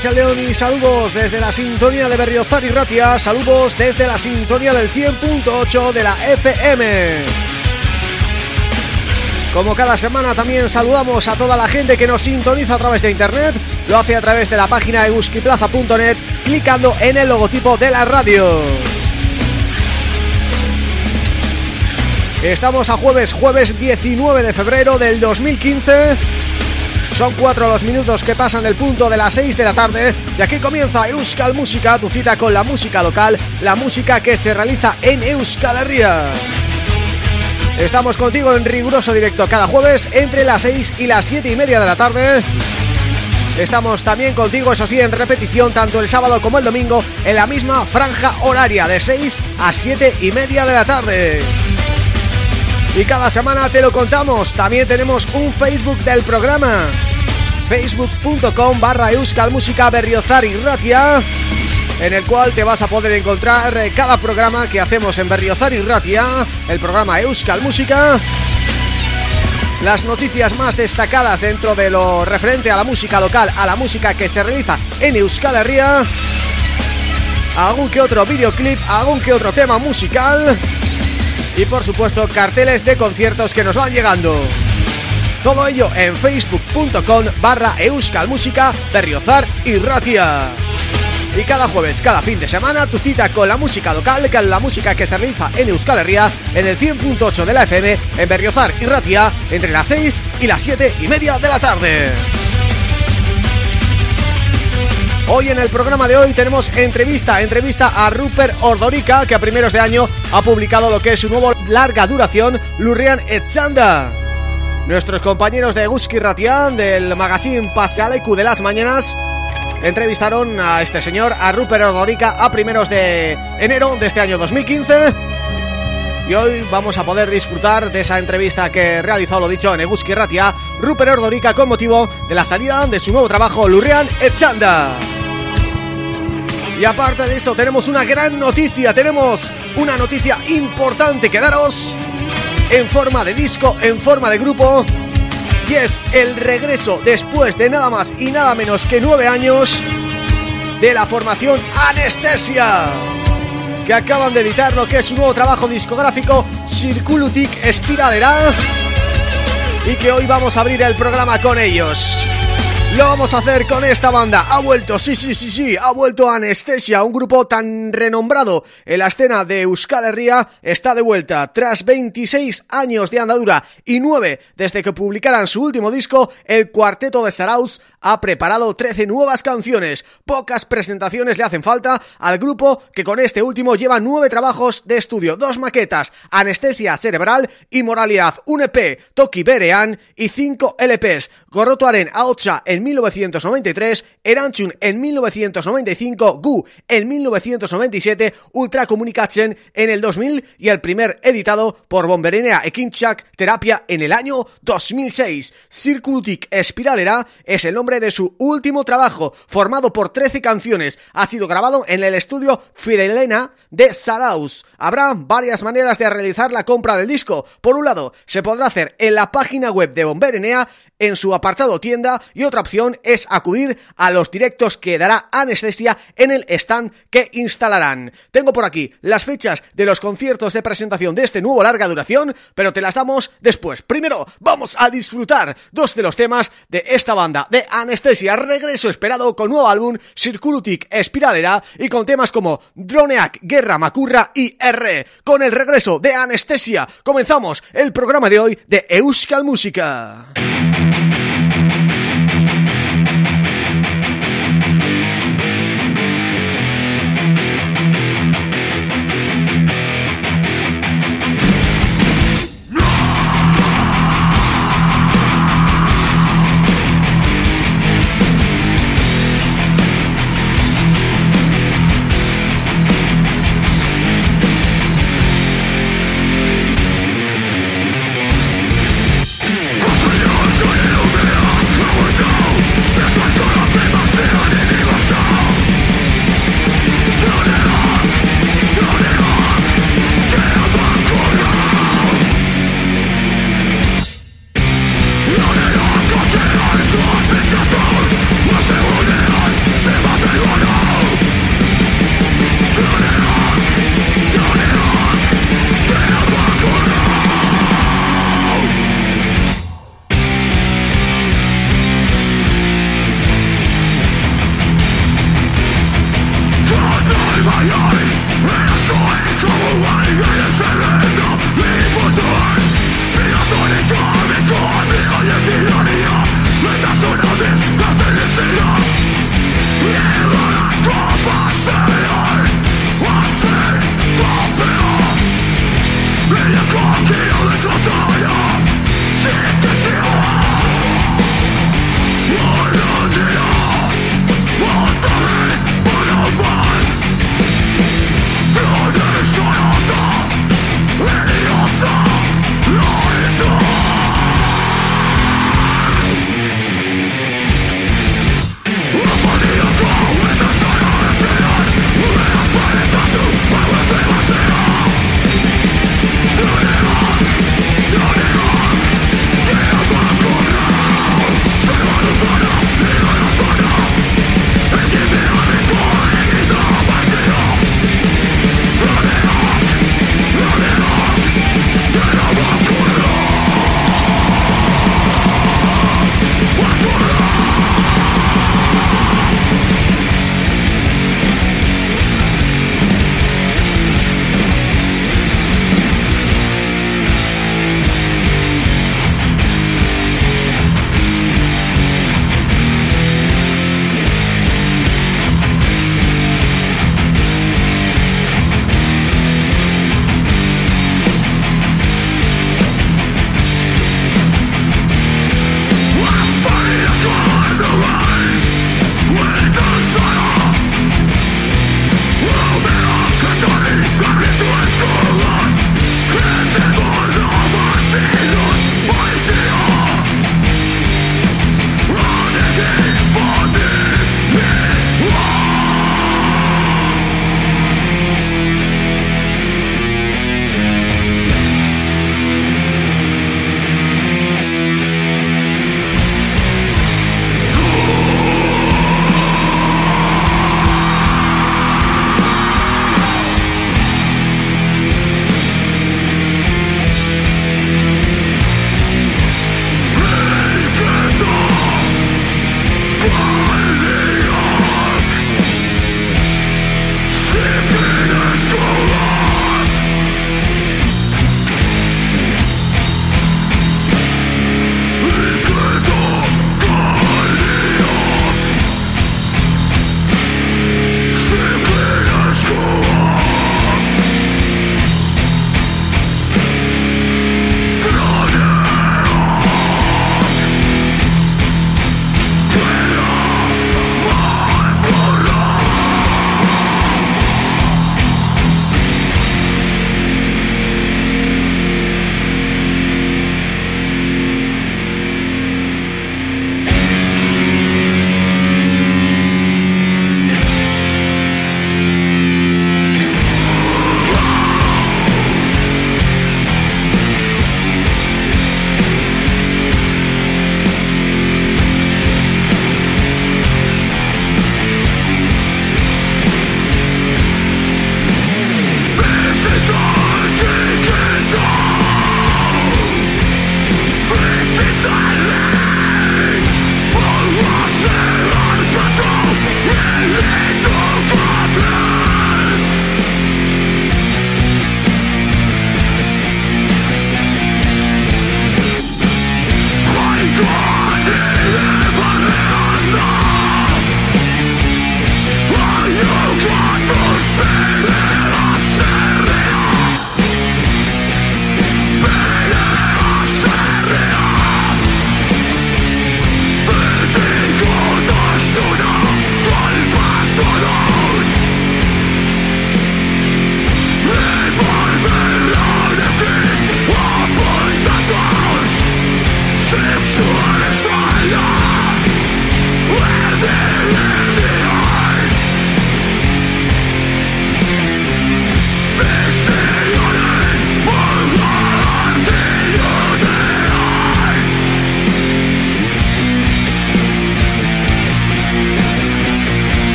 Y saludos desde la sintonía de Berriozar y Ratia, saludos desde la sintonía del 100.8 de la FM. Como cada semana también saludamos a toda la gente que nos sintoniza a través de internet, lo hace a través de la página euskiplaza.net clicando en el logotipo de la radio. Estamos a jueves, jueves 19 de febrero del 2015 son cuatro los minutos que pasan del punto de las seis de la tarde y aquí comienza Euskal Música, tu cita con la música local, la música que se realiza en Euskal Herria. Estamos contigo en riguroso directo cada jueves entre las 6 y las siete y media de la tarde. Estamos también contigo, eso sí, en repetición tanto el sábado como el domingo en la misma franja horaria de 6 a siete y media de la tarde y cada semana te lo contamos. También tenemos un Facebook del programa facebook.com barra Euskal Música Berriozar y Ratia en el cual te vas a poder encontrar eh, cada programa que hacemos en Berriozar Ratia, el programa Euskal Música las noticias más destacadas dentro de lo referente a la música local, a la música que se realiza en Euskal Herria, algún que otro videoclip, algún que otro tema musical y por supuesto carteles de conciertos que nos van llegando. Todo ello en facebook.com barra euskalmusica berriozar y ratia. Y cada jueves, cada fin de semana, tu cita con la música local, con la música que se realiza en Euskal Herria, en el 100.8 de la FM, en Berriozar y Ratia, entre las 6 y las 7 y media de la tarde. Hoy en el programa de hoy tenemos entrevista, entrevista a Rupert Ordorica, que a primeros de año ha publicado lo que es su nuevo larga duración, Lurrian Etzanda. Nuestros compañeros de Guski Ratian, del magazine Pasealecu de las Mañanas, entrevistaron a este señor, a Rupert Ordorica, a primeros de enero de este año 2015 y hoy vamos a poder disfrutar de esa entrevista que realizó, lo dicho, en Eguski Ratia, Rupert Ordorica con motivo de la salida de su nuevo trabajo, Lurrian Echanda. Y aparte de eso, tenemos una gran noticia, tenemos una noticia importante que daros en forma de disco, en forma de grupo, y es el regreso después de nada más y nada menos que nueve años de la formación Anestesia que acaban de editar lo que es su nuevo trabajo discográfico Circulutic Spiralera y que hoy vamos a abrir el programa con ellos. Lo vamos a hacer con esta banda. Ha vuelto, sí, sí, sí, sí, ha vuelto Anestesia, un grupo tan renombrado en la escena de Euskal Herria, está de vuelta. Tras 26 años de andadura y 9 desde que publicaran su último disco, el Cuarteto de Saraus ha preparado 13 nuevas canciones. Pocas presentaciones le hacen falta al grupo que con este último lleva 9 trabajos de estudio, dos maquetas, Anestesia Cerebral y Moralidad, un EP, Toki Berean y 5 LPs, Gorrotuaren Aocha en 1993, Eranchun en 1995, Gu en 1997, Ultra Communication en el 2000 y el primer editado por Bomberenea Ekinchak Terapia en el año 2006. Circulutic Spiralera es el nombre de su último trabajo, formado por 13 canciones. Ha sido grabado en el estudio Fidelena de Salaus. Habrá varias maneras de realizar la compra del disco. Por un lado, se podrá hacer en la página web de Bomberenea en su apartado tienda y otra opción es acudir a los directos que dará Anestesia en el stand que instalarán. Tengo por aquí las fechas de los conciertos de presentación de este nuevo larga duración, pero te las damos después. Primero vamos a disfrutar dos de los temas de esta banda de Anestesia, regreso esperado con nuevo álbum Circulutic Espiralera y con temas como Droneac, Guerra Macurra y R. Con el regreso de Anestesia comenzamos el programa de hoy de Euskal Música.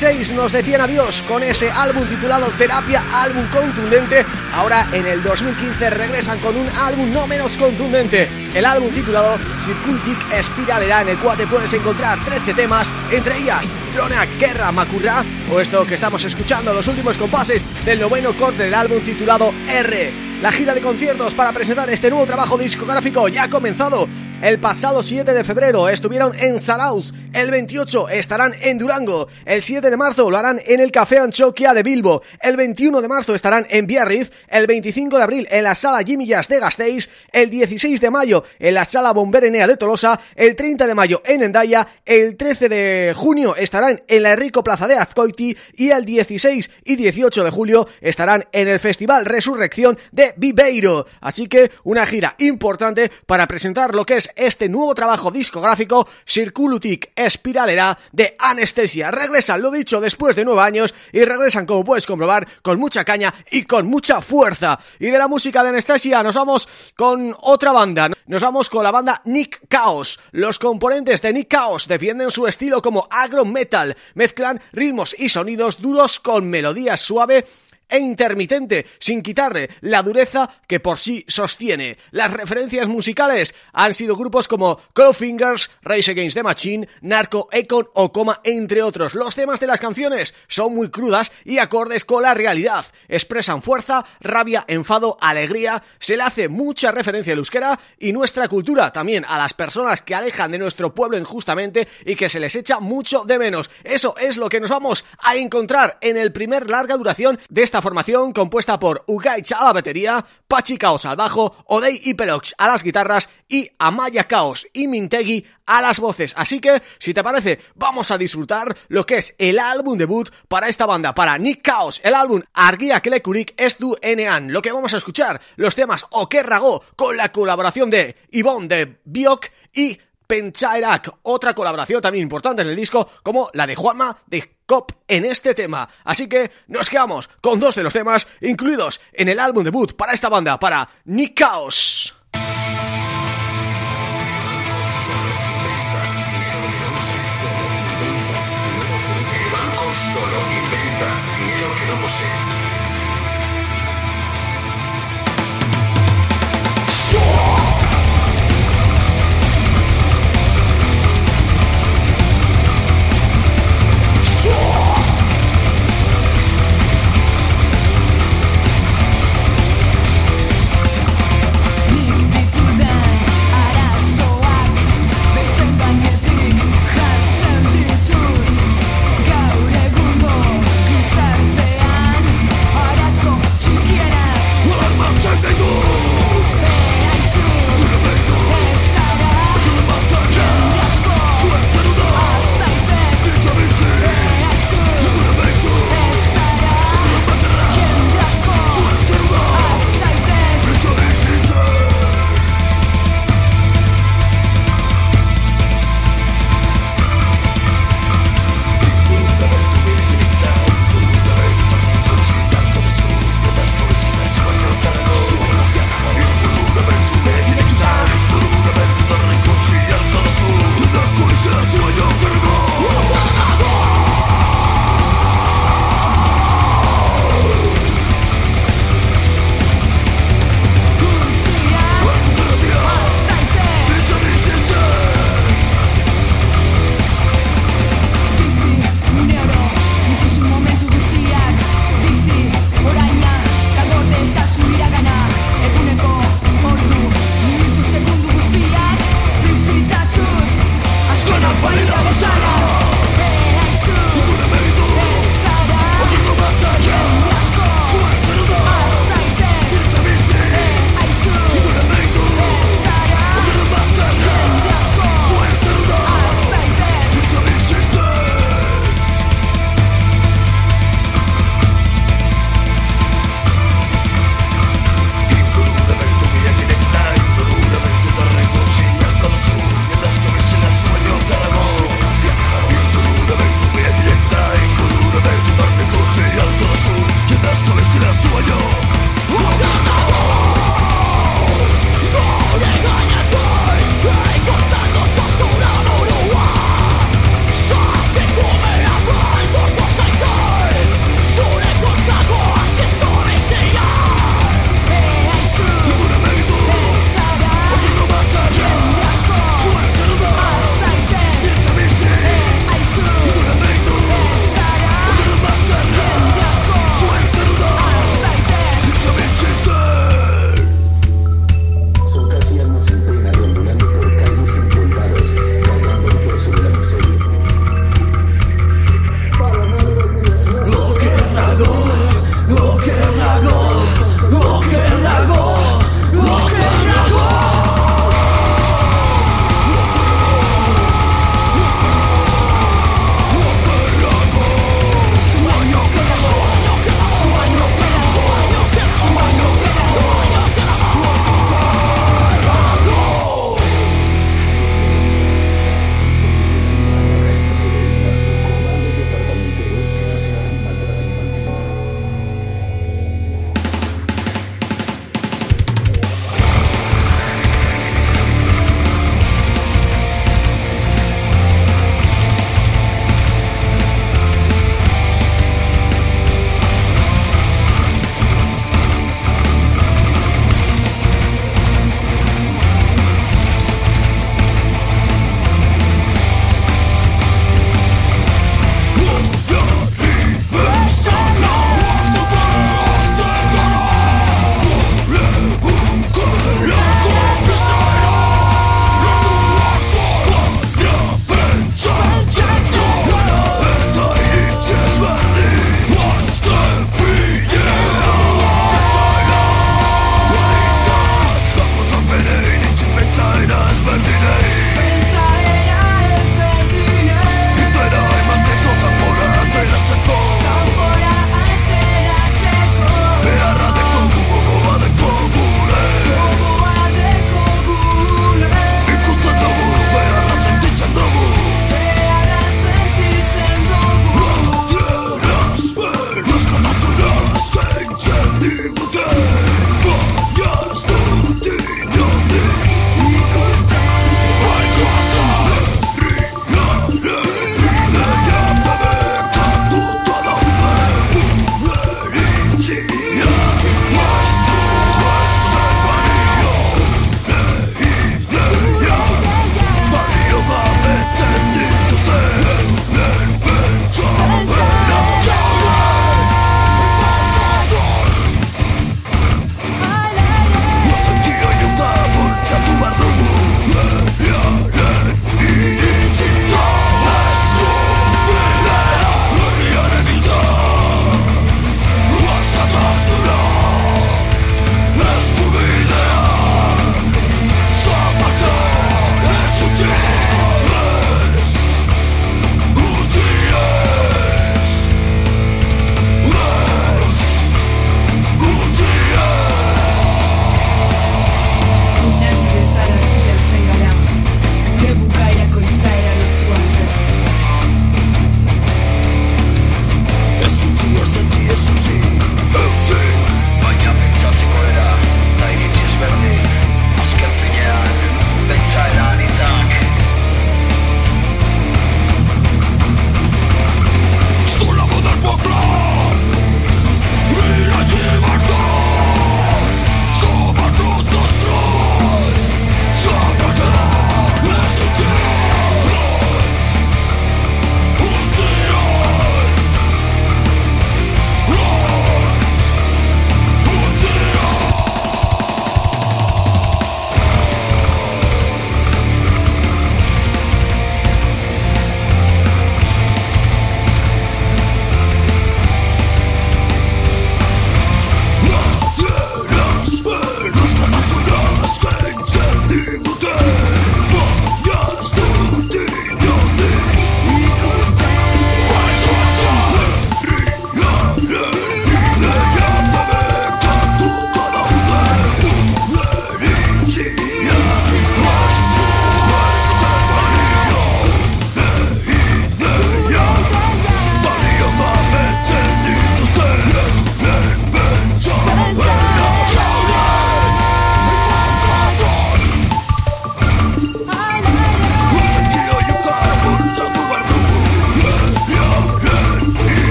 2006 nos decían adiós con ese álbum titulado Terapia, álbum contundente. Ahora en el 2015 regresan con un álbum no menos contundente. El álbum titulado Circultic Spiralera en el cual te puedes encontrar 13 temas, entre ellas Drona Guerra Macurra o esto que estamos escuchando, los últimos compases del noveno corte del álbum titulado R. La gira de conciertos para presentar este nuevo trabajo discográfico ya ha comenzado. El pasado 7 de febrero estuvieron en Salaus, el 28 estarán en Durango, el 7 de marzo lo harán en el Café Anchoquia de Bilbo, el 21 de marzo estarán en Biarritz, el 25 de abril en la Sala Jazz de Gasteiz, el 16 de mayo en la Sala Bomberenea de Tolosa, el 30 de mayo en Endaya, el 13 de junio estarán en la Enrico Plaza de Azcoiti. Y el 16 y 18 de julio estarán en el Festival Resurrección de Viveiro. Así que una gira importante para presentar lo que es este nuevo trabajo discográfico Circulutic Espiralera de Anestesia. Regresan, lo dicho, después de nueve años y regresan, como puedes comprobar, con mucha caña y con mucha fuerza. Y de la música de Anestesia nos vamos con otra banda. Nos vamos con la banda Nick Chaos. Los componentes de Nick Chaos defienden su estilo como agro metal. Mezclan ritmos y sonidos duros con melodías suaves e intermitente, sin quitarle la dureza que por sí sostiene. Las referencias musicales han sido grupos como Clawfingers, Race Against the Machine, Narco, Econ o Coma, entre otros. Los temas de las canciones son muy crudas y acordes con la realidad. Expresan fuerza, rabia, enfado, alegría, se le hace mucha referencia al euskera y nuestra cultura, también a las personas que alejan de nuestro pueblo injustamente y que se les echa mucho de menos. Eso es lo que nos vamos a encontrar en el primer larga duración de esta formación compuesta por Ugaich a la batería, Pachi Caos al bajo, Odei y Pelox a las guitarras y Amaya Caos y Mintegi a las voces. Así que, si te parece, vamos a disfrutar lo que es el álbum debut para esta banda, para Nick Chaos, el álbum Argia Klekurik Estu Enean. Lo que vamos a escuchar, los temas Okerrago con la colaboración de Ivonne de Biok y Penchairak, otra colaboración también importante en el disco, como la de Juanma de Cop en este tema. Así que nos quedamos con dos de los temas incluidos en el álbum debut para esta banda, para Nick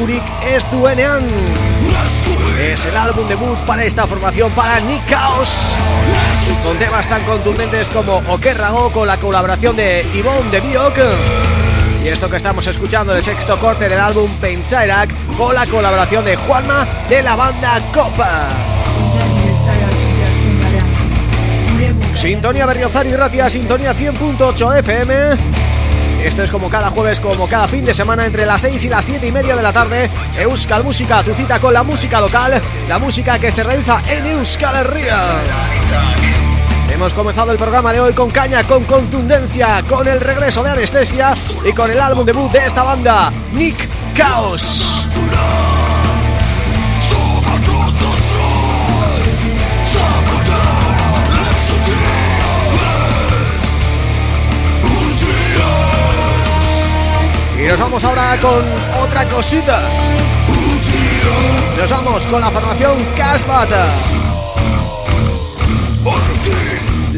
Lekurik Estuenean. Es el álbum debut para esta formación para Nick Chaos. Con temas tan contundentes como Okerrago con la colaboración de Yvonne de Biok. Y esto que estamos escuchando, el sexto corte del álbum Penchairak con la colaboración de Juanma de la banda Copa. Sintonía Berriozar y Ratia, Sintonía 100.8 FM Esto es como cada jueves, como cada fin de semana Entre las 6 y las 7 y media de la tarde Euskal Música, tu cita con la música local La música que se realiza en Euskal Herria. Hemos comenzado el programa de hoy con caña, con contundencia Con el regreso de Anestesia Y con el álbum debut de esta banda Nick Chaos nos vamos ahora con otra cosita. Nos vamos con la formación Casbata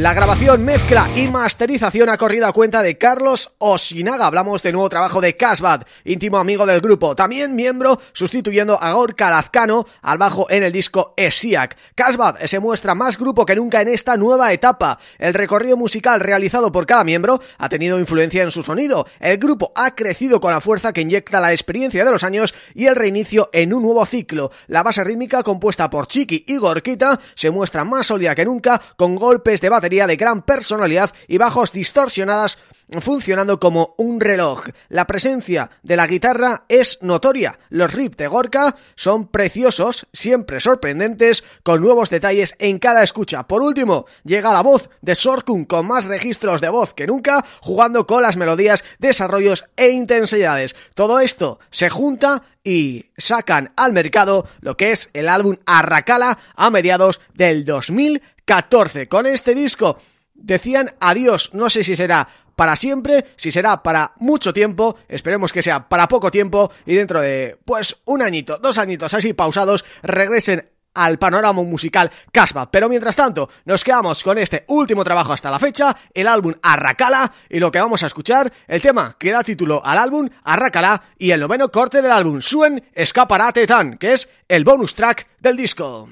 la grabación, mezcla y masterización ha corrido a cuenta de Carlos Osinaga. Hablamos de nuevo trabajo de Casbad, íntimo amigo del grupo. También miembro sustituyendo a Gorka Lazcano al bajo en el disco Esiac. Casbad se muestra más grupo que nunca en esta nueva etapa. El recorrido musical realizado por cada miembro ha tenido influencia en su sonido. El grupo ha crecido con la fuerza que inyecta la experiencia de los años y el reinicio en un nuevo ciclo. La base rítmica compuesta por Chiqui y Gorkita se muestra más sólida que nunca con golpes de batería de gran personalidad y bajos distorsionadas funcionando como un reloj. La presencia de la guitarra es notoria. Los riffs de Gorka son preciosos, siempre sorprendentes, con nuevos detalles en cada escucha. Por último, llega la voz de Sorkun con más registros de voz que nunca, jugando con las melodías, desarrollos e intensidades. Todo esto se junta y sacan al mercado lo que es el álbum Arracala a mediados del 2014. Con este disco decían adiós, no sé si será para siempre, si será para mucho tiempo, esperemos que sea para poco tiempo y dentro de, pues, un añito, dos añitos así pausados, regresen al panorama musical Casbah. Pero mientras tanto, nos quedamos con este último trabajo hasta la fecha, el álbum Arracala, y lo que vamos a escuchar, el tema que da título al álbum Arracala y el noveno corte del álbum Suen Escaparate Tan, que es el bonus track del disco.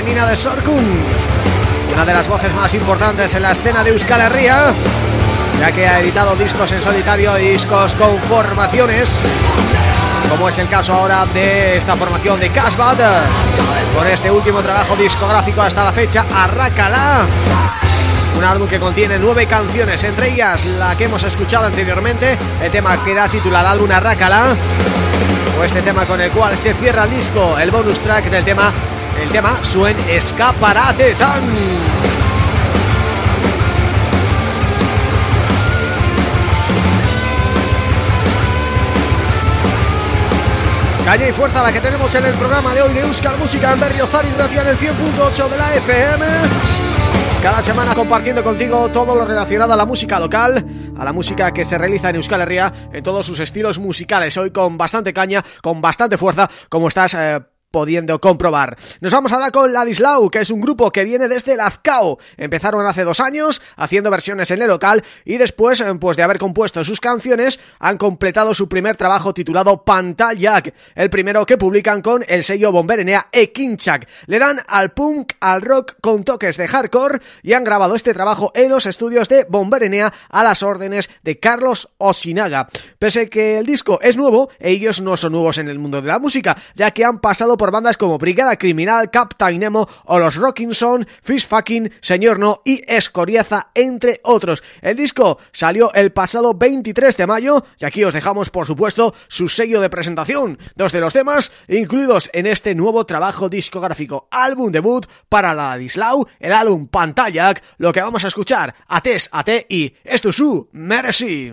Femenina de Sorkun. Una de las voces más importantes en la escena de Euskal Herria Ya que ha editado discos en solitario y discos con formaciones Como es el caso ahora de esta formación de Casbad. Con este último trabajo discográfico hasta la fecha, Arracala un álbum que contiene nueve canciones, entre ellas la que hemos escuchado anteriormente, el tema que da título al álbum Arrácala, o este tema con el cual se cierra el disco, el bonus track del tema, el tema Suen Escaparate Tan. Calle y fuerza la que tenemos en el programa de hoy de Euskal Música en Berriozar y Gracia en el 100.8 de la FM cada semana compartiendo contigo todo lo relacionado a la música local, a la música que se realiza en Euskal Herria en todos sus estilos musicales. Hoy con bastante caña, con bastante fuerza, como estás eh, pudiendo comprobar. Nos vamos ahora con Ladislau, que es un grupo que viene desde Lazcao. Empezaron hace dos años haciendo versiones en el local y después, eh, pues de haber compuesto sus canciones, han completado su primer trabajo titulado Pantallac, el primero que publican con el sello Bomberenea e Kinchak. Le dan al punk, al rock con toques de hardcore y han grabado este trabajo en los estudios de Bomberenea a las órdenes de Carlos Osinaga. Pese que el disco es nuevo, ellos no son nuevos en el mundo de la música, ya que han pasado por bandas como Brigada Criminal, Captain Nemo o Los Rockinson, Fish Fucking, Señor No y Escoriaza, entre otros. El disco salió el pasado 23 de mayo y aquí os dejamos, por supuesto, su sello de presentación, dos de los temas incluidos en este nuevo trabajo discográfico, álbum debut para la Dislau, el álbum Pantallac, lo que vamos a escuchar, Ates, Ate y Esto su Mercy.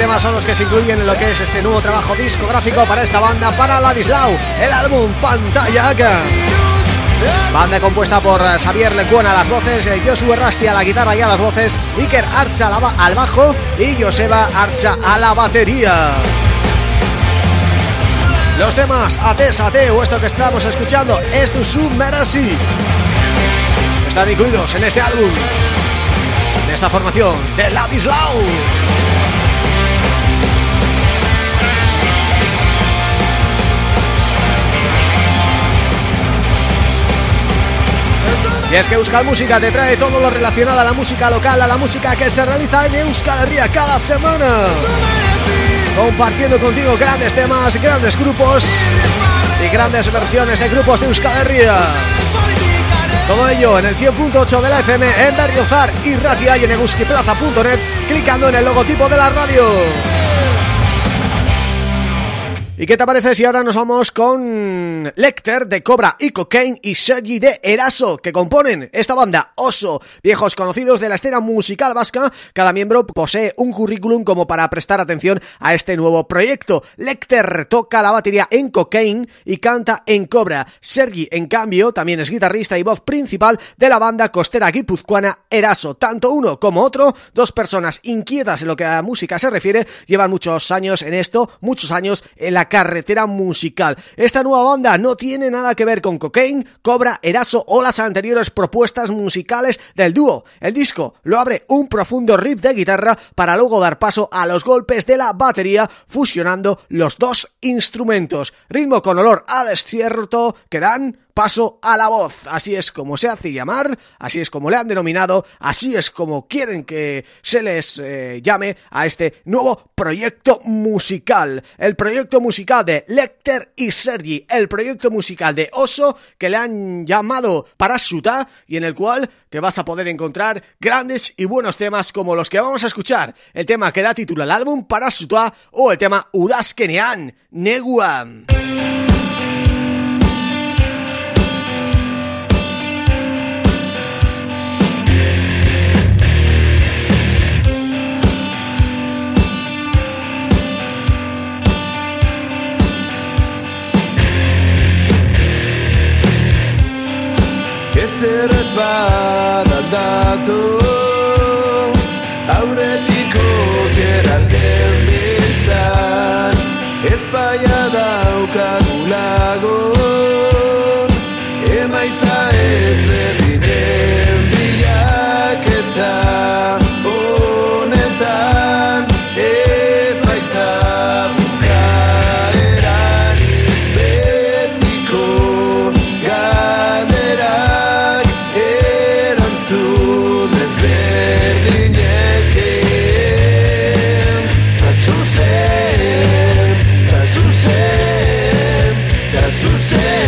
Temas son los que se incluyen en lo que es este nuevo trabajo discográfico para esta banda, para Ladislau, el álbum Pantalla Banda compuesta por Xavier Lecuona a las voces, eh, Josué Rasti a la guitarra y a las voces, Iker Archa al bajo y Joseba Archa a la batería. Los temas Ates Ate o esto que estamos escuchando es tu Submerasi están incluidos en este álbum de esta formación de Ladislau. Y es que Euskal Música te trae todo lo relacionado a la música local, a la música que se realiza en Euskal Herria cada semana. Compartiendo contigo grandes temas, grandes grupos y grandes versiones de grupos de Euskal Herria. Todo ello en el 100.8 de la FM en Berriozar y Ratia y en eguskiplaza.net clicando en el logotipo de la radio. ¿Y qué te parece si ahora nos vamos con Lecter de Cobra y Cocaine y Sergi de Eraso, que componen esta banda Oso, viejos conocidos de la escena musical vasca? Cada miembro posee un currículum como para prestar atención a este nuevo proyecto. Lecter toca la batería en Cocaine y canta en Cobra. Sergi, en cambio, también es guitarrista y voz principal de la banda costera guipuzcoana Eraso. Tanto uno como otro, dos personas inquietas en lo que a música se refiere, llevan muchos años en esto, muchos años en la carretera musical. Esta nueva banda no tiene nada que ver con Cocaine, Cobra, Eraso o las anteriores propuestas musicales del dúo. El disco lo abre un profundo riff de guitarra para luego dar paso a los golpes de la batería fusionando los dos instrumentos. Ritmo con olor a desierto que dan paso a la voz. Así es como se hace llamar, así es como le han denominado, así es como quieren que se les eh, llame a este nuevo proyecto musical. El proyecto musical de Lecter y Sergi, el proyecto musical de Oso que le han llamado Parasuta y en el cual te vas a poder encontrar grandes y buenos temas como los que vamos a escuchar. El tema que da título al álbum Parasuta o el tema Udaskenean, Neguan. essere sbadadato. Jesus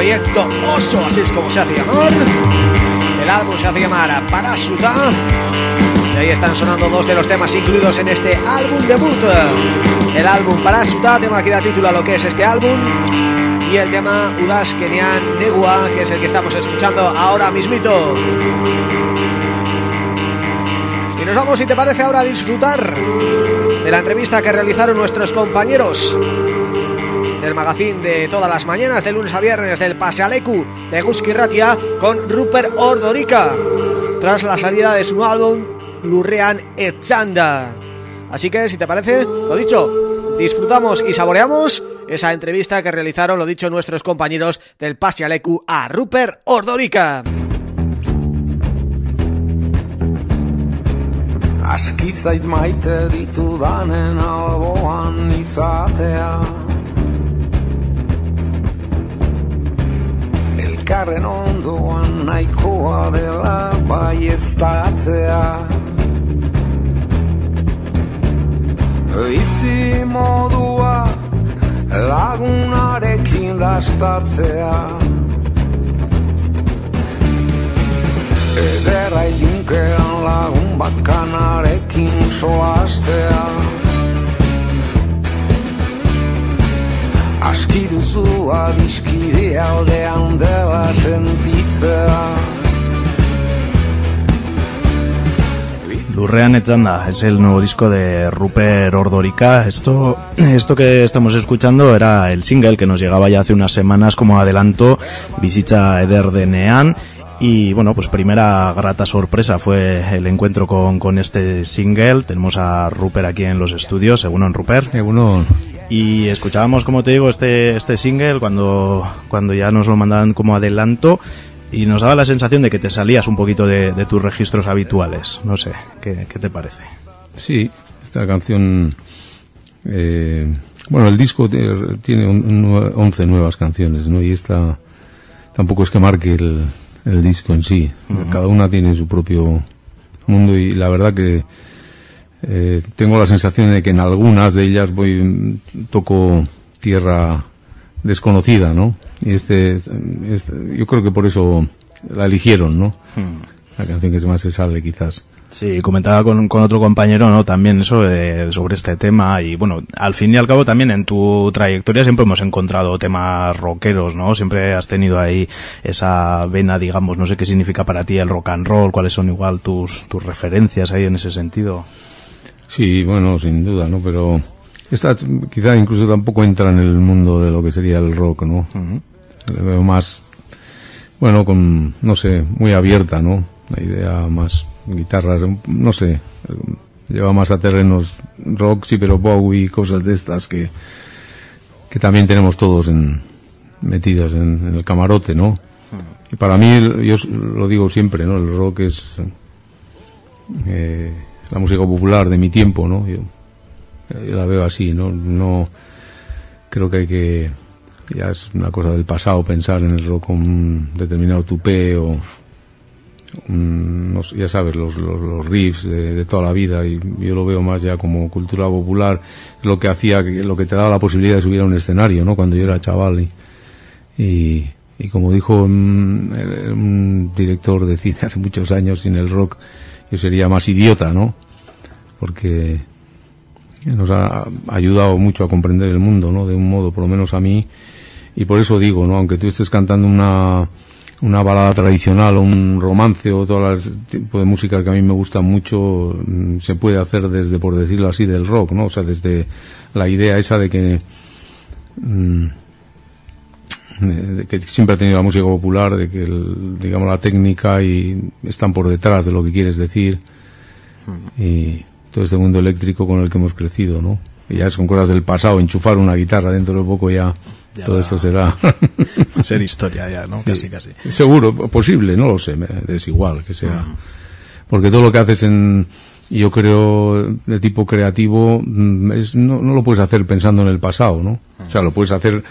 así es como se hace llamar. El álbum se hace llamar Parasuta Y ahí están sonando dos de los temas incluidos en este álbum debut. El álbum Parasuta, tema que da título a lo que es este álbum. Y el tema Udas Kenian Negua, que es el que estamos escuchando ahora mismito. Y nos vamos, si te parece, ahora a disfrutar De la entrevista que realizaron nuestros compañeros el magazine de todas las mañanas de lunes a viernes del Pasealecu de Guski Ratia con Rupert Ordorica tras la salida de su nuevo álbum Lurrean Echanda. Así que si te parece, lo dicho, disfrutamos y saboreamos esa entrevista que realizaron, lo dicho, nuestros compañeros del Pasealecu a Rupert Ordorica. Elkarren ondoan nahikoa dela bai ez Bizi modua lagunarekin dastatzea. Ederra ilinkean lagun bakanarekin solastea Aski duzu adiskide aldean dela sentitzea Lurrean Etzanda es el nuevo disco de Rupert Ordorica. Esto, esto que estamos escuchando era el single que nos llegaba ya hace unas semanas como adelanto, Visita Eder de Nean. Y bueno, pues primera grata sorpresa fue el encuentro con, con este single. Tenemos a Rupert aquí en los estudios, según en Rupert. Según y escuchábamos, como te digo, este, este single cuando, cuando ya nos lo mandaban como adelanto y nos daba la sensación de que te salías un poquito de, de tus registros habituales. No sé, ¿qué, qué te parece? Sí, esta canción... Eh, bueno, el disco tiene un, un, 11 nuevas canciones, ¿no? Y esta tampoco es que marque el, el disco en sí. Uh -huh. Cada una tiene su propio mundo y la verdad que eh, tengo la sensación de que en algunas de ellas voy toco tierra desconocida, ¿no? Y este, este, yo creo que por eso la eligieron, ¿no? Hmm. La canción que más se sale, quizás. Sí, comentaba con, con otro compañero, ¿no? También eso de, sobre este tema y bueno, al fin y al cabo también en tu trayectoria siempre hemos encontrado temas rockeros, ¿no? Siempre has tenido ahí esa vena, digamos, no sé qué significa para ti el rock and roll, cuáles son igual tus, tus referencias ahí en ese sentido. Sí, bueno, sin duda, ¿no? Pero esta quizá incluso tampoco entra en el mundo de lo que sería el rock, ¿no? Uh -huh. Le veo más, bueno, con, no sé, muy abierta, ¿no? La idea más guitarras, no sé, lleva más a terrenos rock, sí, pero Bowie cosas de estas que, que también tenemos todos en, metidos en, en el camarote, ¿no? Y para mí, yo lo digo siempre, ¿no? El rock es eh, la música popular de mi tiempo, ¿no? Yo, yo la veo así, ¿no? No creo que hay que ya es una cosa del pasado pensar en el rock con un determinado tupé o no ya sabes los, los, riffs de, toda la vida y yo lo veo más ya como cultura popular lo que hacía lo que te daba la posibilidad de subir a un escenario no cuando yo era chaval y, y, como dijo un, un director de cine hace muchos años sin el rock yo sería más idiota no porque nos ha ayudado mucho a comprender el mundo, ¿no? De un modo, por lo menos a mí. Y por eso digo, ¿no? Aunque tú estés cantando una, una balada tradicional o un romance o todo el tipo de música que a mí me gusta mucho, se puede hacer desde, por decirlo así, del rock, ¿no? O sea, desde la idea esa de que, que siempre ha tenido la música popular, de que, el, digamos, la técnica y están por detrás de lo que quieres decir. Y, todo este mundo eléctrico con el que hemos crecido, ¿no? Y ya son cosas del pasado, enchufar una guitarra dentro de poco ya, ya todo va, esto será... Va a ser historia ya, ¿no? Sí, casi, casi. Seguro, posible, no lo sé, es igual que sea. Uh -huh. Porque todo lo que haces en, yo creo, de tipo creativo, es, no, no lo puedes hacer pensando en el pasado, ¿no? Uh -huh. O sea, lo puedes hacer,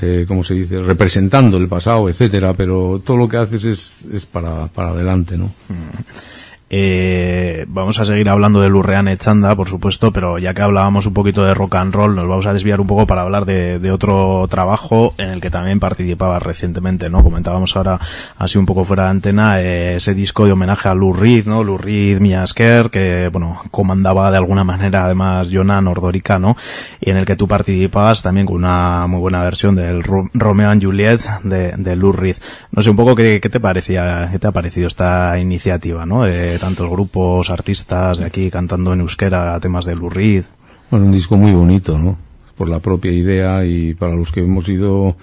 eh, como se dice, representando el pasado, etcétera, pero todo lo que haces es, es para, para adelante, ¿no? -huh. Eh, vamos a seguir hablando de Lurrean Echanda, por supuesto, pero ya que hablábamos un poquito de rock and roll, nos vamos a desviar un poco para hablar de, de otro trabajo en el que también participaba recientemente, ¿no? Comentábamos ahora, así un poco fuera de antena, eh, ese disco de homenaje a Lou Reed, ¿no? Lou Reed Miasker, que, bueno, comandaba de alguna manera además Jonan Ordorica, ¿no? Y en el que tú participabas también con una muy buena versión del Romeo and Juliet de, de Lou Reed. No sé un poco qué, qué te parecía, qué te ha parecido esta iniciativa, ¿no? De, tantos grupos, artistas de aquí cantando en euskera temas de Lou Reed. Bueno, un disco muy bonito, ¿no? Por la propia idea y para los que hemos sido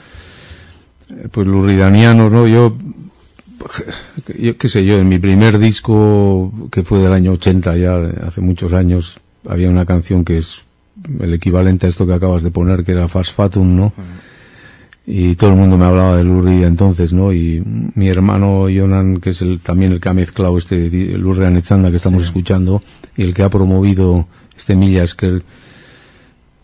pues luridanianos, ¿no? Yo yo qué sé yo, en mi primer disco que fue del año 80 ya, hace muchos años, había una canción que es el equivalente a esto que acabas de poner, que era Fast Fatum, ¿no? Y todo el mundo me hablaba de Reed entonces, ¿no? Y mi hermano Jonan, que es el, también el que ha mezclado este Lou Reed Anechanda que estamos escuchando, y el que ha promovido este Millasker,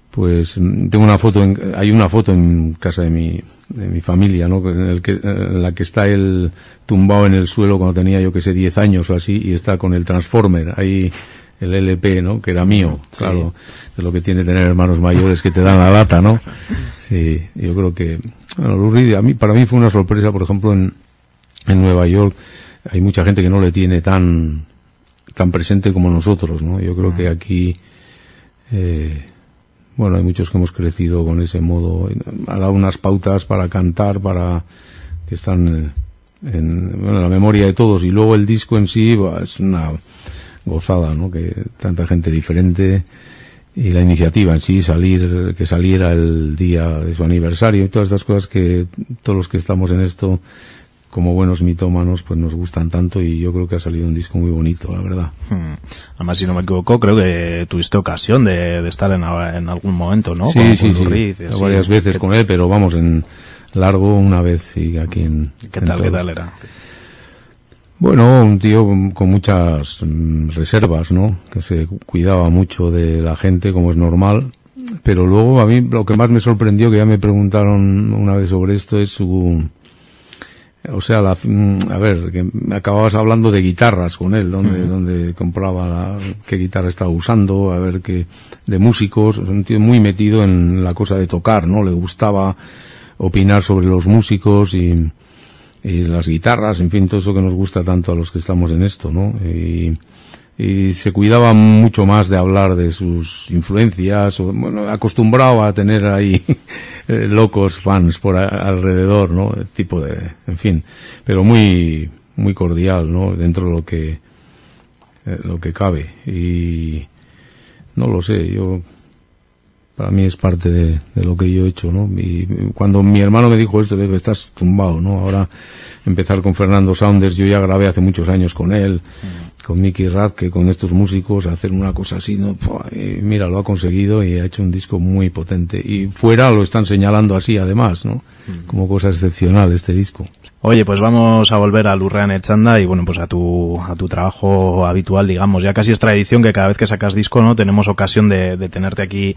pues mm, tengo una foto, en, hay una foto en casa de mi, de mi familia, ¿no? En, el que, en la que está él tumbado en el suelo cuando tenía yo que sé 10 años o así, y está con el Transformer ahí, el LP, ¿no? Que era mío, claro, de lo que tiene tener hermanos mayores que te dan la lata, ¿no? Sí, yo creo que, bueno, Lou Reed, a mí, para mí fue una sorpresa, por ejemplo, en, en Nueva York, hay mucha gente que no le tiene tan, tan presente como nosotros, ¿no? Yo creo que aquí, eh, bueno, hay muchos que hemos crecido con ese modo, ha dado unas pautas para cantar, para que están eh, en, bueno, en la memoria de todos, y luego el disco en sí es una gozada, ¿no? Que tanta gente diferente y la iniciativa en sí, salir, que saliera el día de su aniversario y todas estas cosas que todos los que estamos en esto como buenos mitómanos pues nos gustan tanto y yo creo que ha salido un disco muy bonito, la verdad. Hmm. Además, si no me equivoco, creo que tuviste ocasión de, de estar en, en algún momento, ¿no? Sí, Con- sí, con así. Varias veces ¿Qué- con él, pero vamos, en largo una vez y aquí en... ¿Qué en tal, qué tal era? Bueno, un tío con, muchas mm, reservas, ¿no? Que se cu- cuidaba mucho de la gente, como es normal. Pero luego a mí lo que más me sorprendió, que ya me preguntaron una vez sobre esto, es su... O sea, la, mm, a ver, que acababas hablando de guitarras con él, donde, donde compraba la, qué guitarra estaba usando, a ver qué, de músicos, un tío muy metido en la cosa de tocar, ¿no? Le gustaba opinar sobre los músicos y, y las guitarras, en fin, todo eso que nos gusta tanto a los que estamos en esto, ¿no? Y, y se cuidaba mucho más de hablar de sus influencias, o, bueno, acostumbrado a tener ahí eh, locos fans por a- alrededor, ¿no? Tipo de, en fin, pero muy, muy cordial, ¿no? Dentro de lo que, eh, lo que cabe. Y no lo sé, yo, para mí es parte de, de lo que yo he hecho, ¿no? Y cuando mi hermano me dijo esto, le digo, estás tumbado, ¿no? Ahora empezar con Fernando Saunders, yo ya grabé hace muchos años con él, con Mickey Radke, con estos músicos, hacer una cosa así, ¿no? Y mira, lo ha conseguido y ha hecho un disco muy potente. Y fuera lo están señalando así, además, ¿no? Como cosa excepcional este disco. Oye, pues vamos a volver a Lurrean Echanda y bueno, pues a tu, a tu trabajo habitual, digamos. Ya casi es tradición que cada vez que sacas disco, ¿no? Tenemos ocasión de, de tenerte aquí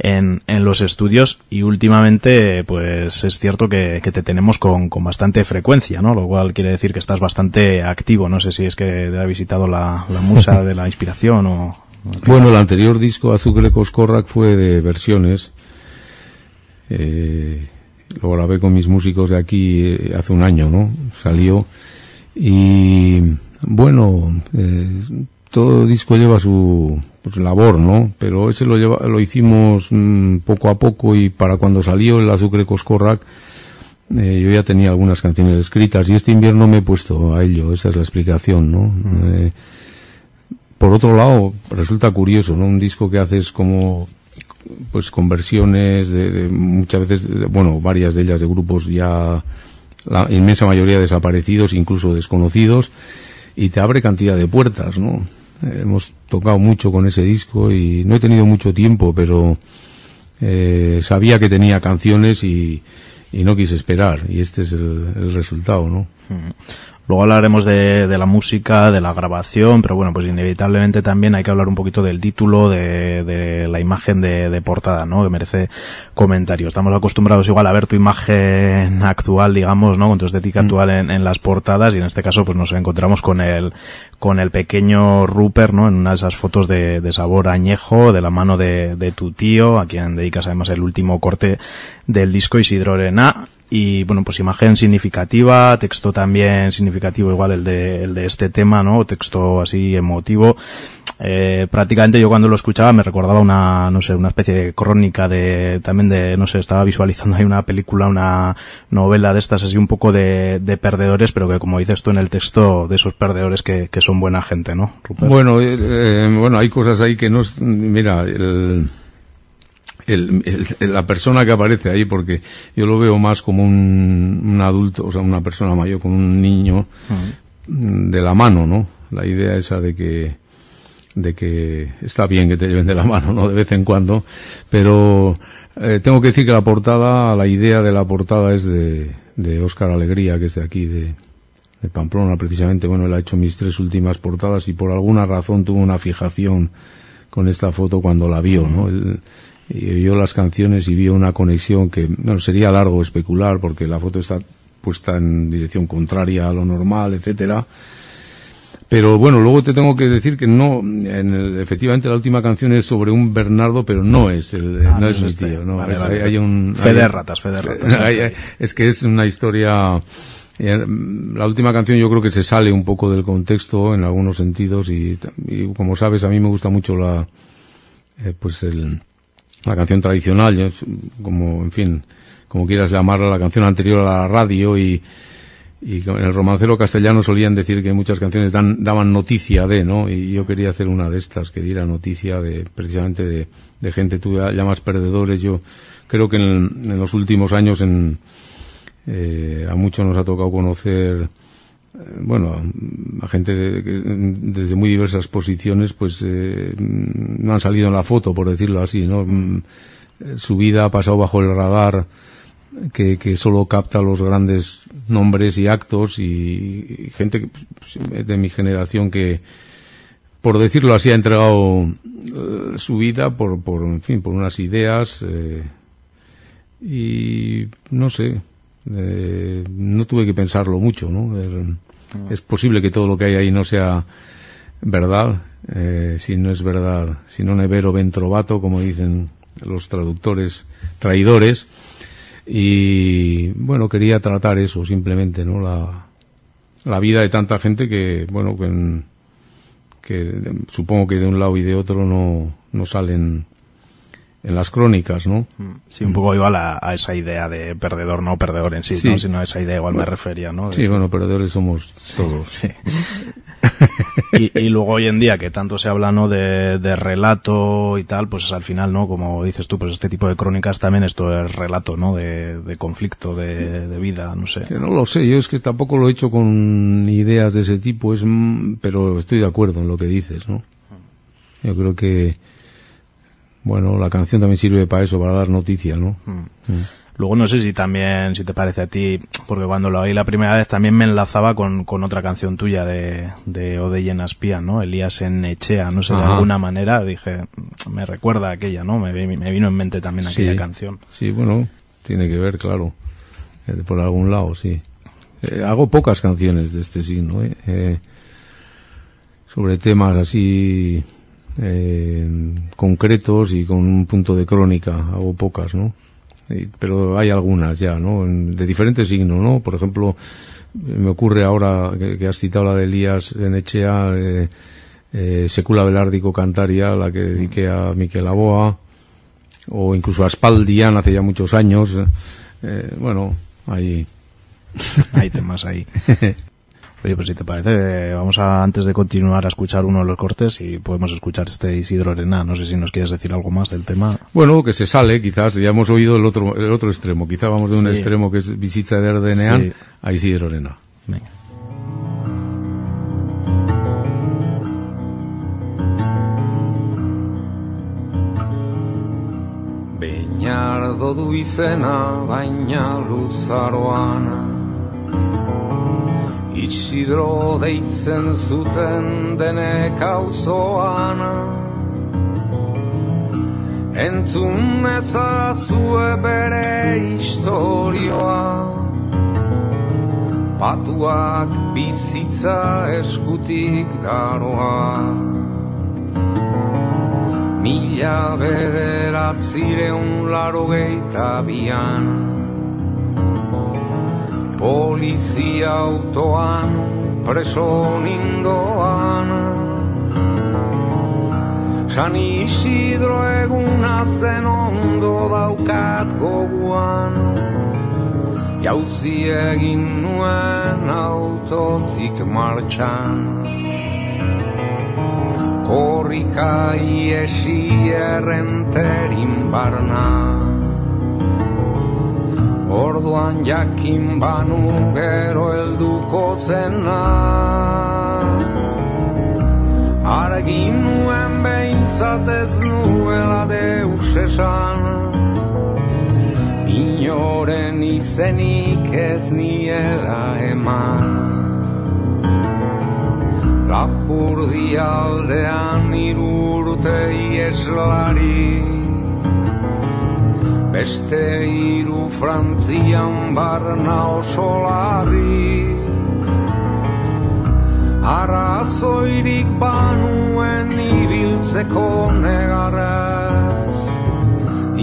en, en los estudios y últimamente, pues es cierto que, que te tenemos con, con bastante frecuencia, ¿no? Lo cual quiere decir que estás bastante activo. No sé si es que te ha visitado la, la musa de la inspiración o... Bueno, el anterior disco, Azúcar Coscorrac, fue de versiones. Eh, lo grabé con mis músicos de aquí eh, hace un año, ¿no? Salió. Y bueno, eh, todo disco lleva su pues, labor, ¿no? Pero ese lo, lleva, lo hicimos mm, poco a poco y para cuando salió el Azúcar Coscorrac, eh, yo ya tenía algunas canciones escritas y este invierno me he puesto a ello, esa es la explicación, ¿no? Eh, por otro lado, resulta curioso, ¿no? Un disco que haces como, pues, conversiones de, de muchas veces, bueno, varias de ellas de grupos ya, la inmensa mayoría desaparecidos, incluso desconocidos, y te abre cantidad de puertas, ¿no? Hemos tocado mucho con ese disco y no he tenido mucho tiempo, pero eh, sabía que tenía canciones y, y no quise esperar, y este es el, el resultado, ¿no? Luego hablaremos de, de la música, de la grabación, pero bueno, pues inevitablemente también hay que hablar un poquito del título, de, de la imagen de, de portada, ¿no? Que merece comentario. Estamos acostumbrados igual a ver tu imagen actual, digamos, ¿no? Con tu estética actual en, en las portadas y en este caso pues nos encontramos con el, con el pequeño Rupert, ¿no? En una de esas fotos de, de sabor añejo, de la mano de, de tu tío, a quien dedicas además el último corte del disco Isidro Arena y bueno pues imagen significativa texto también significativo igual el de el de este tema no texto así emotivo eh, prácticamente yo cuando lo escuchaba me recordaba una no sé una especie de crónica de también de no sé estaba visualizando ahí una película una novela de estas así un poco de, de perdedores pero que como dices tú en el texto de esos perdedores que, que son buena gente no Rupert? Bueno, eh, eh, bueno, hay cosas ahí que no, mira, el, el- el- la persona que aparece ahí, porque yo lo veo más como un, un adulto, o sea, una persona mayor con un niño mm, de la mano, ¿no? La idea esa de que de que está bien que te lleven de la mano, ¿no? De vez en cuando, pero eh, tengo que decir que la portada, la idea de la portada es de, de Óscar Alegría, que es de aquí, de, de Pamplona, precisamente. Bueno, él ha hecho mis tres últimas portadas y por alguna razón tuvo una fijación con esta foto cuando la vio, ¿no? Él, y oyó las canciones y vio una conexión que, bueno, sería largo especular porque la foto está puesta en dirección contraria a lo normal, etcétera. Pero bueno, luego te tengo que decir que no, en el- efectivamente la última canción es sobre un Bernardo, pero no es el, Ah, no es mi este. tío, no. Vale, Es- vale. hay, hay un Fe de hay- ratas, hay- es que es una historia. eh, La última canción yo creo que se sale un poco del contexto en algunos sentidos y, y como sabes a mí me gusta mucho la, eh, pues el, la canción tradicional, como, en fin, como quieras llamarla, la canción anterior a la radio y, y en el romancero castellano solían decir que muchas canciones dan, daban noticia de, ¿no? Y yo quería hacer una de estas que diera noticia de, precisamente de, de gente, tú llamas perdedores, yo creo que en, en los últimos años en, eh, a muchos nos ha tocado conocer, bueno, a gente de- que, desde muy diversas posiciones, pues eh, no han salido en la foto, por decirlo así, ¿no? Mm, eh, Su vida ha pasado bajo el radar que, que solo capta los grandes nombres y actos y, gente que, pues, de mi generación que, por decirlo así, ha entregado eh, su vida por, por, en fin, por unas ideas eh, y no sé, eh, no tuve que pensarlo mucho, ¿no? El- es posible que todo lo que hay ahí no sea verdad, eh, si no es verdad, si no nevero ben trovato, como dicen los traductores traidores, y bueno, quería tratar eso simplemente, ¿no? La, la vida de tanta gente que, bueno, que, que supongo que de un lado y de otro no, no salen en las crónicas, ¿no? Sí, un poco igual a, a esa idea de perdedor, no perdedor en sí, Sí. ¿no? Sino a esa idea igual me refería, ¿no? De- Sí, bueno, perdedores somos todos. Sí. y, y luego hoy en día que tanto se habla no de, de relato y tal, pues al final, ¿no? Como dices tú, pues este tipo de crónicas también esto es relato, ¿no? De, de conflicto, de, de vida, no sé. Que no lo sé, yo es que tampoco lo he hecho con ideas de ese tipo, es, mm, pero estoy de acuerdo en lo que dices, ¿no? Yo creo que, bueno, la canción también sirve para eso, para dar noticia, ¿no? Luego no sé si también, si te parece a ti, porque cuando lo oí la primera vez también me enlazaba con, con otra canción tuya de, de Odeyen Aspía, ¿no? Elías en Echea, no sé, de alguna manera dije, me recuerda a aquella, ¿no? Me, me vino en mente también aquella Sí. canción. Sí, bueno, tiene que ver, claro, eh, por algún lado, sí. Eh, hago pocas canciones de este signo, ¿eh? Eh, sobre temas así eh, concretos y con un punto de crónica, hago pocas, ¿no? Y- pero hay algunas ya, ¿no? En- De diferentes signos, ¿no? Por ejemplo, me ocurre ahora que, que has citado la de Elías Enechea, eh, eh, Secula Belárdico Cantaria, la que dediqué a Miquel Aboa, o incluso a Spaldian hace ya muchos años. Eh, bueno, ahí. Hay temas ahí. Oye, pues si te parece, vamos a, antes de continuar a escuchar uno de los cortes y podemos escuchar este Isidro Arena. No sé si nos quieres decir algo más del tema. Bueno, que se sale, quizás, ya hemos oído el otro, el otro extremo. Quizá vamos de un Sí. extremo que es Visita de Ardenean Sí. a Isidro Arena. Venga. Beñardo du izena baina luzaroana Itxidro deitzen zuten denek auzoana Entzun ezazue bere historioa Patuak bizitza eskutik daroa. Mila bederatzireun laro geita bian Polizia autoan preso nindoan. San Isidro eguna zen ondo daukat goguan. Jauzi egin nuen autotik martxan. Korrika iesi errenterin barna Orduan jakin banu gero helduko zena. Argi nuen behintzat ez nuela deus esan. Inoren izenik ez niela eman. Lapurdi aldean irurte ieslari Beste hiru frantzian barna oso larri Arrazoirik banuen ibiltzeko negarrez.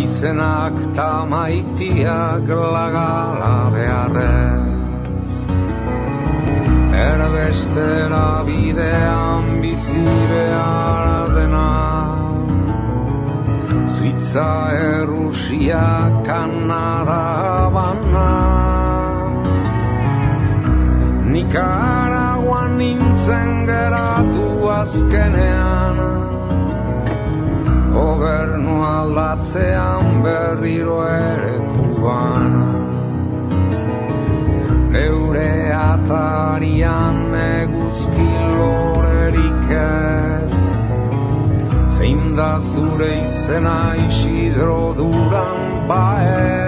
Izenak ta maitiak lagala beharrez. Erbestera bidean bizi behar dena. Suitza Errusia Kanada Habana Nikaraguan nintzen geratu azkenean. Gobernu aldatzean berriro ere kubana Neure atarian eguzki lorerik ez Da zure izena Isidro Duran baez.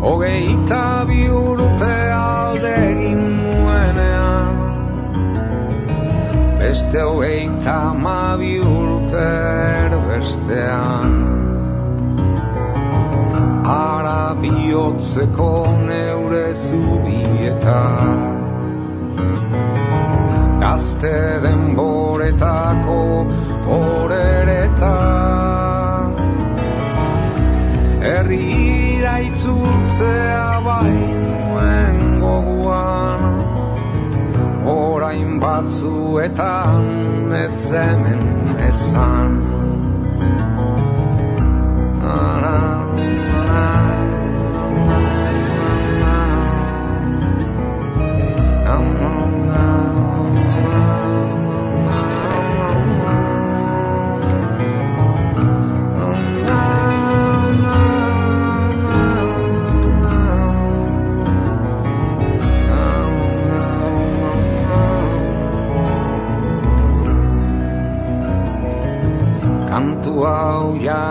Hogeita bi urte alde egin nuenean Beste hogeita ma bi urte erbestean Ara bihotzeko neure zubietan gazte denboretako horereta Herrira itzultzea bai nuen goguan. Orain batzuetan ez hemen ezan Na,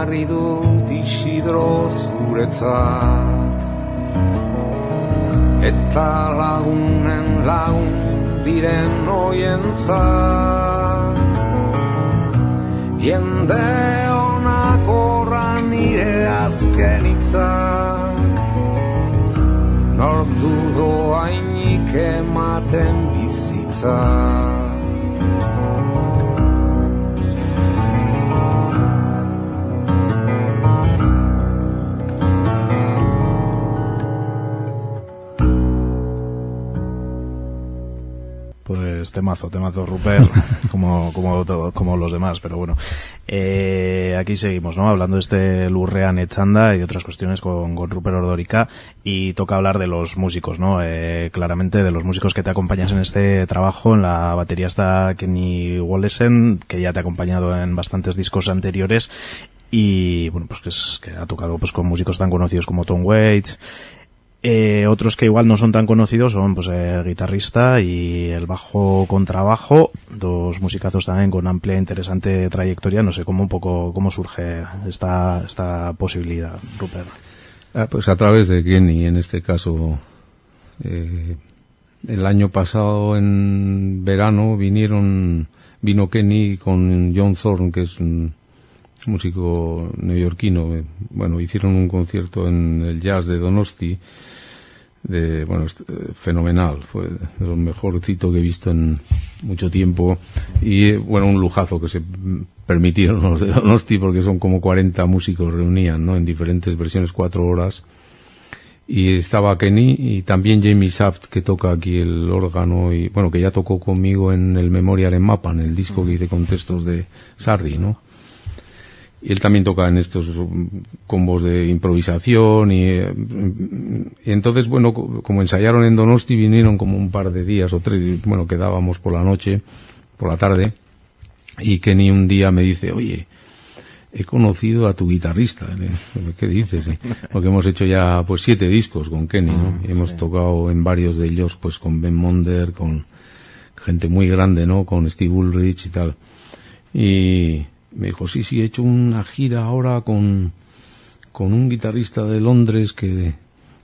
jarri dut Isidro zuretzat. Eta lagunen lagun diren oientzat Jende honak horra nire azken hitzak. Nortu doainik ematen bizitzak Pues temazo, temazo Rupert, como, como, como los demás, pero bueno. Eh, aquí seguimos, ¿no? Hablando de este Lurrean Echanda y otras cuestiones con, con Rupert Ordorica y toca hablar de los músicos, ¿no? Eh, claramente de los músicos que te acompañas en este trabajo. En la batería está Kenny Wallesen, que ya te ha acompañado en bastantes discos anteriores y bueno, pues que, es, que ha tocado pues con músicos tan conocidos como Tom Waits, eh, otros que igual no son tan conocidos son pues el guitarrista y el bajo contrabajo, dos musicazos también con amplia e interesante trayectoria. No sé cómo un poco cómo surge esta esta posibilidad, Rupert. Ah, pues a través de Kenny, en este caso. Eh, el año pasado, en verano, vinieron, vino Kenny con John Thorne, que es un músico neoyorquino. eh, Bueno, hicieron un concierto en el jazz de Donosti, de, bueno, eh, fenomenal. Fue de lo mejorcito que he visto en mucho tiempo. Y, eh, bueno, un lujazo que se permitieron los de Donosti, porque son como 40 músicos reunían, ¿no? En diferentes versiones, cuatro horas y estaba Kenny y también Jamie Saft que toca aquí el órgano y bueno que ya tocó conmigo en el Memorial en Mapa en el disco que hice con textos de Sarri no él también toca en estos um, combos de improvisación y, eh, y entonces bueno co- como ensayaron en Donosti vinieron como un par de días o tres bueno quedábamos por la noche por la tarde y Kenny un día me dice oye he conocido a tu guitarrista. ¿Qué dices? eh? Porque hemos hecho ya pues siete discos con Kenny, ¿no? Y hemos tocado en varios de ellos pues con Ben Monder, con gente muy grande, ¿no? Con Steve Ulrich y tal. Y me dijo, sí, sí, he hecho una gira ahora con, con un guitarrista de Londres que,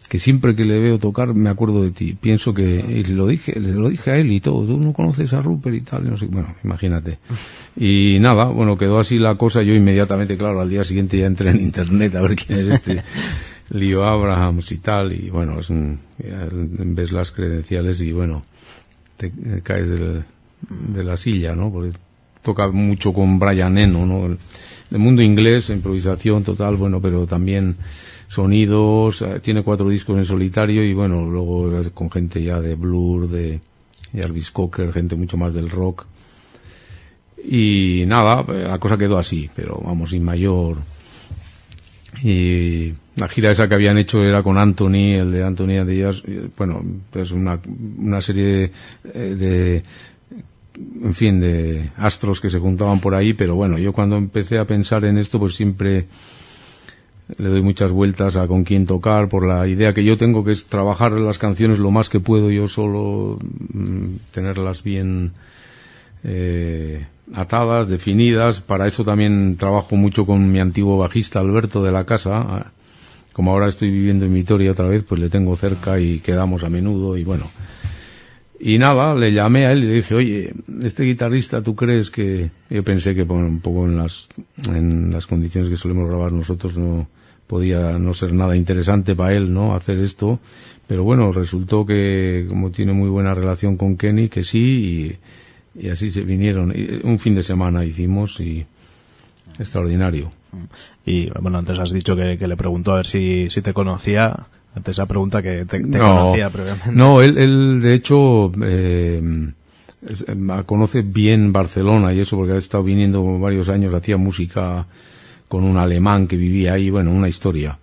que siempre que le veo tocar me acuerdo de ti. Pienso que y lo dije, le lo dije a él y todo. Tú no conoces a Rupert y tal, y no sé. Bueno, imagínate. Y nada, bueno, quedó así la cosa. Yo inmediatamente, claro, al día siguiente ya entré en internet a ver quién es este Leo Abrahams y tal. Y bueno, es un, ves las credenciales y bueno, te, te caes del- de la silla, ¿no? Porque toca mucho con Brian Eno, ¿no? El, mundo inglés, improvisación total, bueno, pero también sonidos, eh, tiene cuatro discos en solitario y bueno, luego con gente ya de Blur, de Jarvis Cocker, gente mucho más del rock. Y nada, eh, la cosa quedó así, pero vamos, sin mayor. Y la gira esa que habían hecho era con Anthony, el de Anthony y, bueno, es una, una serie de, eh, de en fin, de astros que se juntaban por ahí, pero bueno, yo cuando empecé a pensar en esto, pues siempre le doy muchas vueltas a con quién tocar, por la idea que yo tengo que es trabajar las canciones lo más que puedo yo solo, mm, tenerlas bien eh, atadas, definidas. Para eso también trabajo mucho con mi antiguo bajista Alberto de la casa. Ah, Como ahora estoy viviendo en Vitoria otra vez, pues le tengo cerca y quedamos a menudo y bueno. Y nada, le llamé a él y le dije, oye, este guitarrista, ¿tú crees que...? Yo pensé que bueno, un poco en las, en las condiciones que solemos grabar nosotros no podía no ser nada interesante para él, ¿no? Hacer esto. Pero bueno, resultó que como tiene muy buena relación con Kenny, que sí, y, así se vinieron. Y un fin de semana hicimos y extraordinario. Y bueno, antes has dicho que, que le preguntó a ver si, si te conocía. Antes esa pregunta que te, te No, conocía previamente. No, él, él de hecho eh, eh, conoce bien Barcelona y eso porque ha estado viniendo varios años, hacía música con un alemán que vivía ahí, bueno, una historia.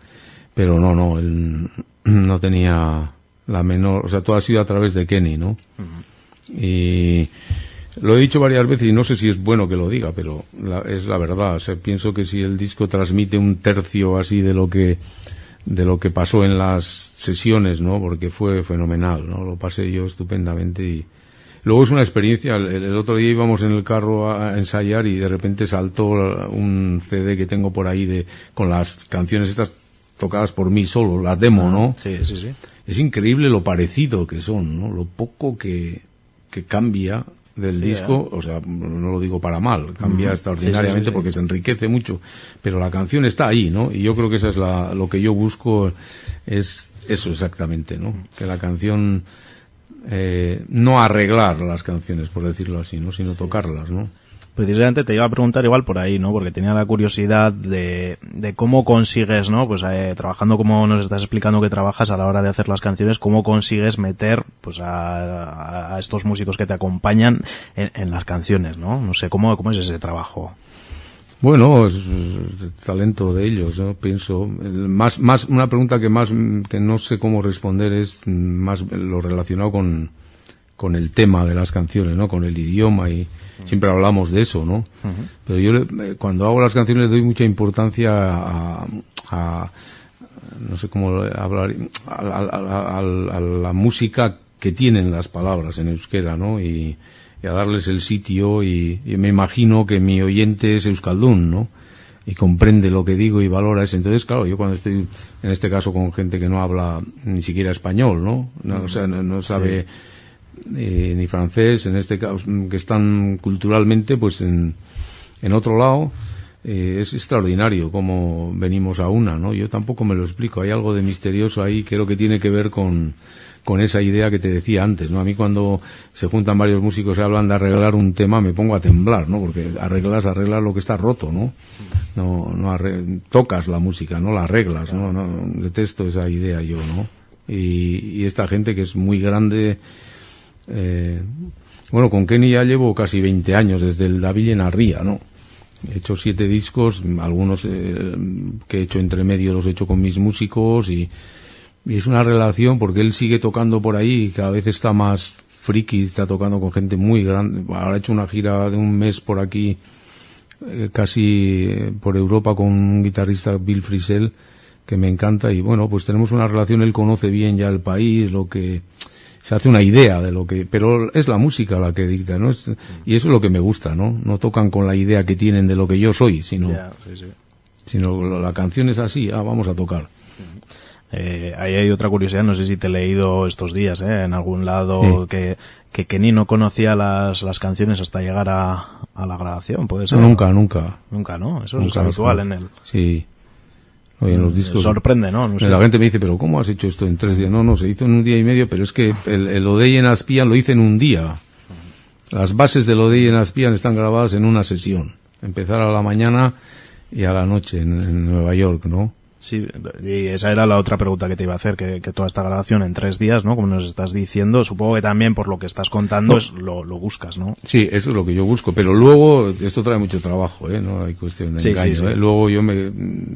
Pero no, no, él no tenía la menor, o sea, todo ha sido a través de Kenny, ¿no? Y lo he dicho varias veces y no sé si es bueno que lo diga, pero la- es la verdad. O sea, pienso que si el disco transmite un tercio así de lo que de lo que pasó en las sesiones, ¿no? Porque fue fenomenal, ¿no? Lo pasé yo estupendamente y luego es una experiencia. El, el otro día íbamos en el carro a ensayar y de repente saltó un CD que tengo por ahí de con las canciones estas tocadas por mí solo, la demo, ¿no? Sí, sí, sí. Es increíble lo parecido que son, ¿no? Lo poco que, que cambia del Sí, disco, o sea, no lo digo para mal, cambia extraordinariamente sí, sí. porque se enriquece mucho, pero la canción está ahí, ¿no? Y yo creo que eso es la, lo que yo busco, es eso exactamente, ¿no? Que la canción, eh, no arreglar las canciones, por decirlo así, ¿no? Sino tocarlas, ¿no? Precisamente te iba a preguntar igual por ahí, ¿no? Porque tenía la curiosidad de, de cómo consigues, ¿no? Pues eh, trabajando como nos estás explicando que trabajas a la hora de hacer las canciones, cómo consigues meter, pues a, a estos músicos que te acompañan en, en las canciones, ¿no? No sé, ¿cómo, cómo es ese trabajo? Bueno, es, talento de ellos, ¿no? Pienso. Más, más, una pregunta que más, que no sé cómo responder es más lo relacionado con, con el tema de las canciones, ¿no? Con el idioma y siempre hablamos de eso, ¿no? Pero yo le- eh, cuando hago las canciones doy mucha importancia a, a- no sé cómo hablar, a, la música que tienen las palabras en euskera, ¿no? Y, y a darles el sitio y, y me imagino que mi oyente es euskaldún, ¿no? Y comprende lo que digo y valora eso. Entonces, claro, yo cuando estoy, en este caso, con gente que no habla ni siquiera español, ¿no? No, o sea, no, no sabe eh, ni francés, en este caso, que están culturalmente, pues en, en otro lado, eh, es extraordinario cómo venimos a una, ¿no? Yo tampoco me lo explico, hay algo de misterioso ahí, creo que tiene que ver con, con esa idea que te decía antes, ¿no? A mí cuando se juntan varios músicos y hablan de arreglar un tema, me pongo a temblar, ¿no? Porque arreglas, arreglas lo que está roto, ¿no? No, no tocas la música, no la arreglas, ¿no? no detesto esa idea yo, ¿no? Y, y esta gente que es muy grande, eh, bueno, con Kenny ya llevo casi 20 años, desde el David en Arría, ¿no? He hecho siete discos, algunos eh, que he hecho entre medio los he hecho con mis músicos y, es una relación porque él sigue tocando por ahí y cada vez está más friki, está tocando con gente muy grande. Ahora ha hecho una gira de un mes por aquí, eh, casi eh, por Europa con un guitarrista Bill Frisell que me encanta y bueno, pues tenemos una relación, él conoce bien ya el país, lo que se hace una idea de lo que, pero es la música la que dicta, ¿no? Es- y eso es lo que me gusta, ¿no? No tocan con la idea que tienen de lo que yo soy, sino, Ya, sí, sí. sino la la canción es así, ah, vamos a tocar. Eh, ahí hay otra curiosidad, no sé si te he leído estos días, ¿eh? en algún lado, Sí. que, que Kenny no conocía las, las canciones hasta llegar a, a la grabación, puede ser. nunca, nunca. Nunca, ¿no? Eso es habitual en él. Sí. Oye, en los discos. Sorprende, ¿no? No sé. La gente me dice, pero ¿cómo has hecho esto en tres días? No, no, se hizo en un día y medio, pero es que el, el Odey en Aspian lo hice en un día. Las bases del Odey en Aspian están grabadas en una sesión. Empezar a la mañana y a la noche en, en Nueva York, ¿no? Sí, y esa era la otra pregunta que te iba a hacer, que, que toda esta grabación en tres días, ¿no? Como nos estás diciendo, supongo que también por lo que estás contando No. es, lo, lo buscas, ¿no? Sí, eso es lo que yo busco, pero luego esto trae mucho trabajo, ¿eh? No hay cuestión de Sí, engaño, sí, sí. ¿eh? Luego yo me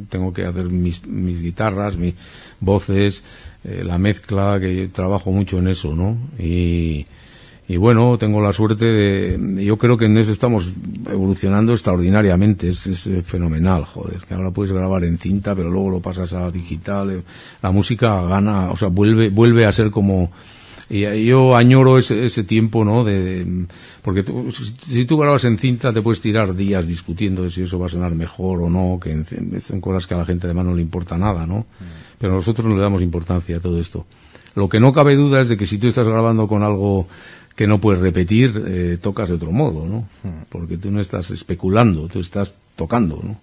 tengo que hacer mis, mis guitarras, mis voces, eh, la mezcla, que trabajo mucho en eso, ¿no? Y, y bueno, tengo la suerte de, yo creo que en eso estamos evolucionando extraordinariamente, es, es fenomenal, joder, que ahora puedes grabar en cinta, pero luego lo pasas a digital, eh, la música gana, o sea, vuelve, vuelve a ser como, y eh, yo añoro ese, ese tiempo, ¿no? De, de- porque tú- si, tú grabas en cinta te puedes tirar días discutiendo de si eso va a sonar mejor o no, que en- son cosas que a la gente además no le importa nada, ¿no? Pero nosotros no le damos importancia a todo esto. Lo que no cabe duda es de que si tú estás grabando con algo que no puedes repetir, eh, tocas de otro modo, ¿no? Porque tú no estás especulando, tú estás tocando, ¿no?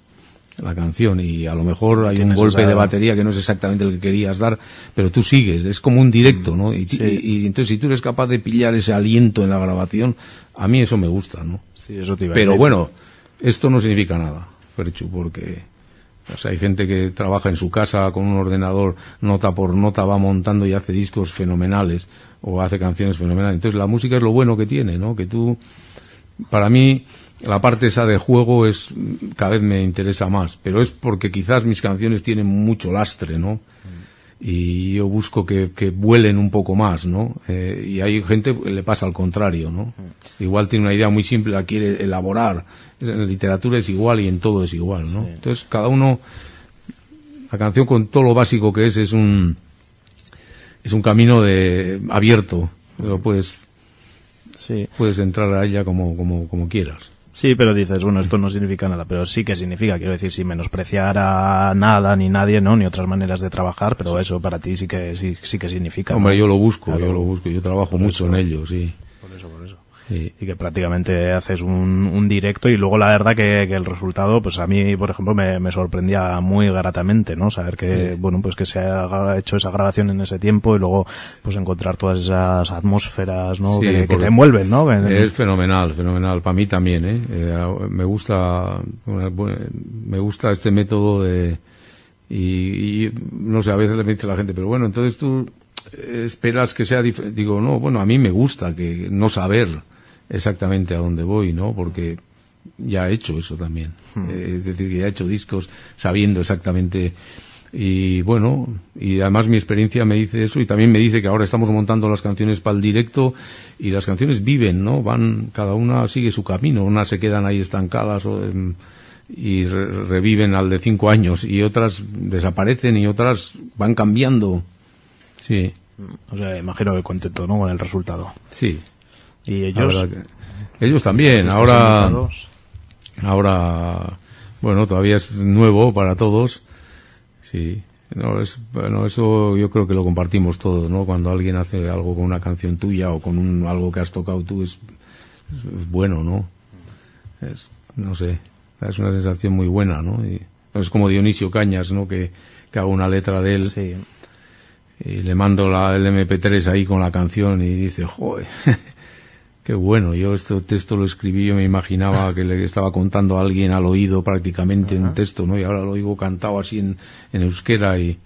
La canción y a lo mejor hay un golpe esa- de batería que no es exactamente el que querías dar, pero tú sigues, es como un directo, ¿no? Y, y- y entonces si tú eres capaz de pillar ese aliento en la grabación, a mí eso me gusta, ¿no? Sí, eso te iba a Pero decir. bueno, esto no significa nada, Ferchu, porque o sea, hay gente que trabaja en su casa con un ordenador, nota por nota, va montando y hace discos fenomenales o hace canciones fenomenales. Entonces la música es lo bueno que tiene, ¿no? Que tú, para mí, la parte esa de juego es cada vez me interesa más, pero es porque quizás mis canciones tienen mucho lastre, ¿no? Y yo busco que, que vuelen un poco más, ¿no? Eh, y hay gente que le pasa al contrario, ¿no? Igual tiene una idea muy simple, la quiere elaborar. En literatura es igual y en todo es igual, ¿no? Entonces cada uno, la canción con todo lo básico que es, es un, es un camino de abierto, pero puedes, Sí. puedes entrar a ella como, como, como quieras. Sí, pero dices, bueno, esto no significa nada, pero sí que significa, quiero decir, sin menospreciar a nada ni nadie, ¿no? Ni otras maneras de trabajar, pero eso para ti sí que sí, sí que significa. Hombre, ¿no? yo lo busco, Claro. yo lo busco, yo trabajo mucho en ello, sí. Sí. Y que prácticamente haces un, un directo y luego la verdad que, que el resultado, pues a mí, por ejemplo, me, me sorprendía muy gratamente, ¿no? Saber que, bueno, pues que se ha hecho esa grabación en ese tiempo y luego, pues encontrar todas esas atmósferas, ¿no? Sí, que, te envuelven, ¿no? Es fenomenal, fenomenal. Para mí también, ¿eh? Eh, me gusta, me gusta este método de, y, y, no sé, a veces le dice la gente, pero bueno, entonces tú eh, esperas que sea diferente. Digo, no, bueno, a mí me gusta que no saber exactamente a dónde voy, ¿no? Porque ya he hecho eso también. Eh, es decir, que ya he hecho discos sabiendo exactamente y bueno, y además mi experiencia me dice eso y también me dice que ahora estamos montando las canciones para el directo y las canciones viven, ¿no? Van, cada una sigue su camino, unas se quedan ahí estancadas o, em, y re- reviven al de cinco años y otras desaparecen y otras van cambiando. Sí, O sea, imagino que contento, ¿no? Con el resultado. sí. Y ellos... que- ellos también, ¿estáis ahora... invitados? Ahora, bueno, todavía es nuevo para todos. Sí. No, es, bueno, eso yo creo que lo compartimos todos, ¿no? Cuando alguien hace algo con una canción tuya o con un, algo que has tocado tú, es, es bueno, ¿no? Es, no sé, es una sensación muy buena, ¿no? Y es como Dionisio Cañas, ¿no? Que, que hago una letra de él Sí. y le mando la, el MP3 ahí con la canción y dice, joder, qué bueno, yo este texto lo escribí, yo me imaginaba que le estaba contando a alguien al oído prácticamente un texto, ¿no? Y ahora lo oigo cantado así en, en euskera y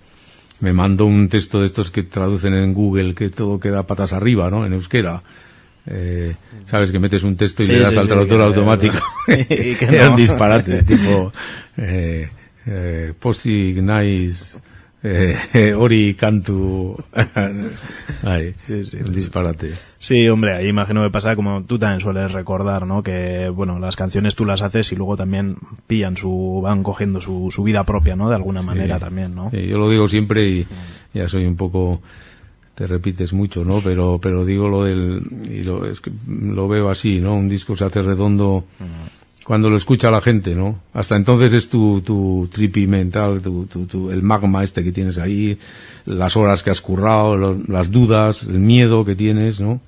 me mandó un texto de estos que traducen en Google que todo queda patas arriba, ¿no? En euskera. Eh, sabes que metes un texto y Sí, le das sí, al sí, traductor automático era no. un disparate tipo eh, eh, posik naiz eh, hori kantu Ay, un disparate Sí, hombre, ahí imagino que pasa como tú también sueles recordar, ¿no? Que, bueno, las canciones tú las haces y luego también pillan su, van cogiendo su, su vida propia, ¿no? De alguna manera también, ¿no? Sí, yo lo digo siempre y ya soy un poco te repites mucho, ¿no? Pero, pero digo lo del, y lo, es que lo veo así, ¿no? Un disco se hace redondo cuando lo escucha la gente, ¿no? Hasta entonces es tu, tu tripi mental, tu, tu, tu- el magma este que tienes ahí, las horas que has currado, lo- las dudas, el miedo que tienes, ¿no?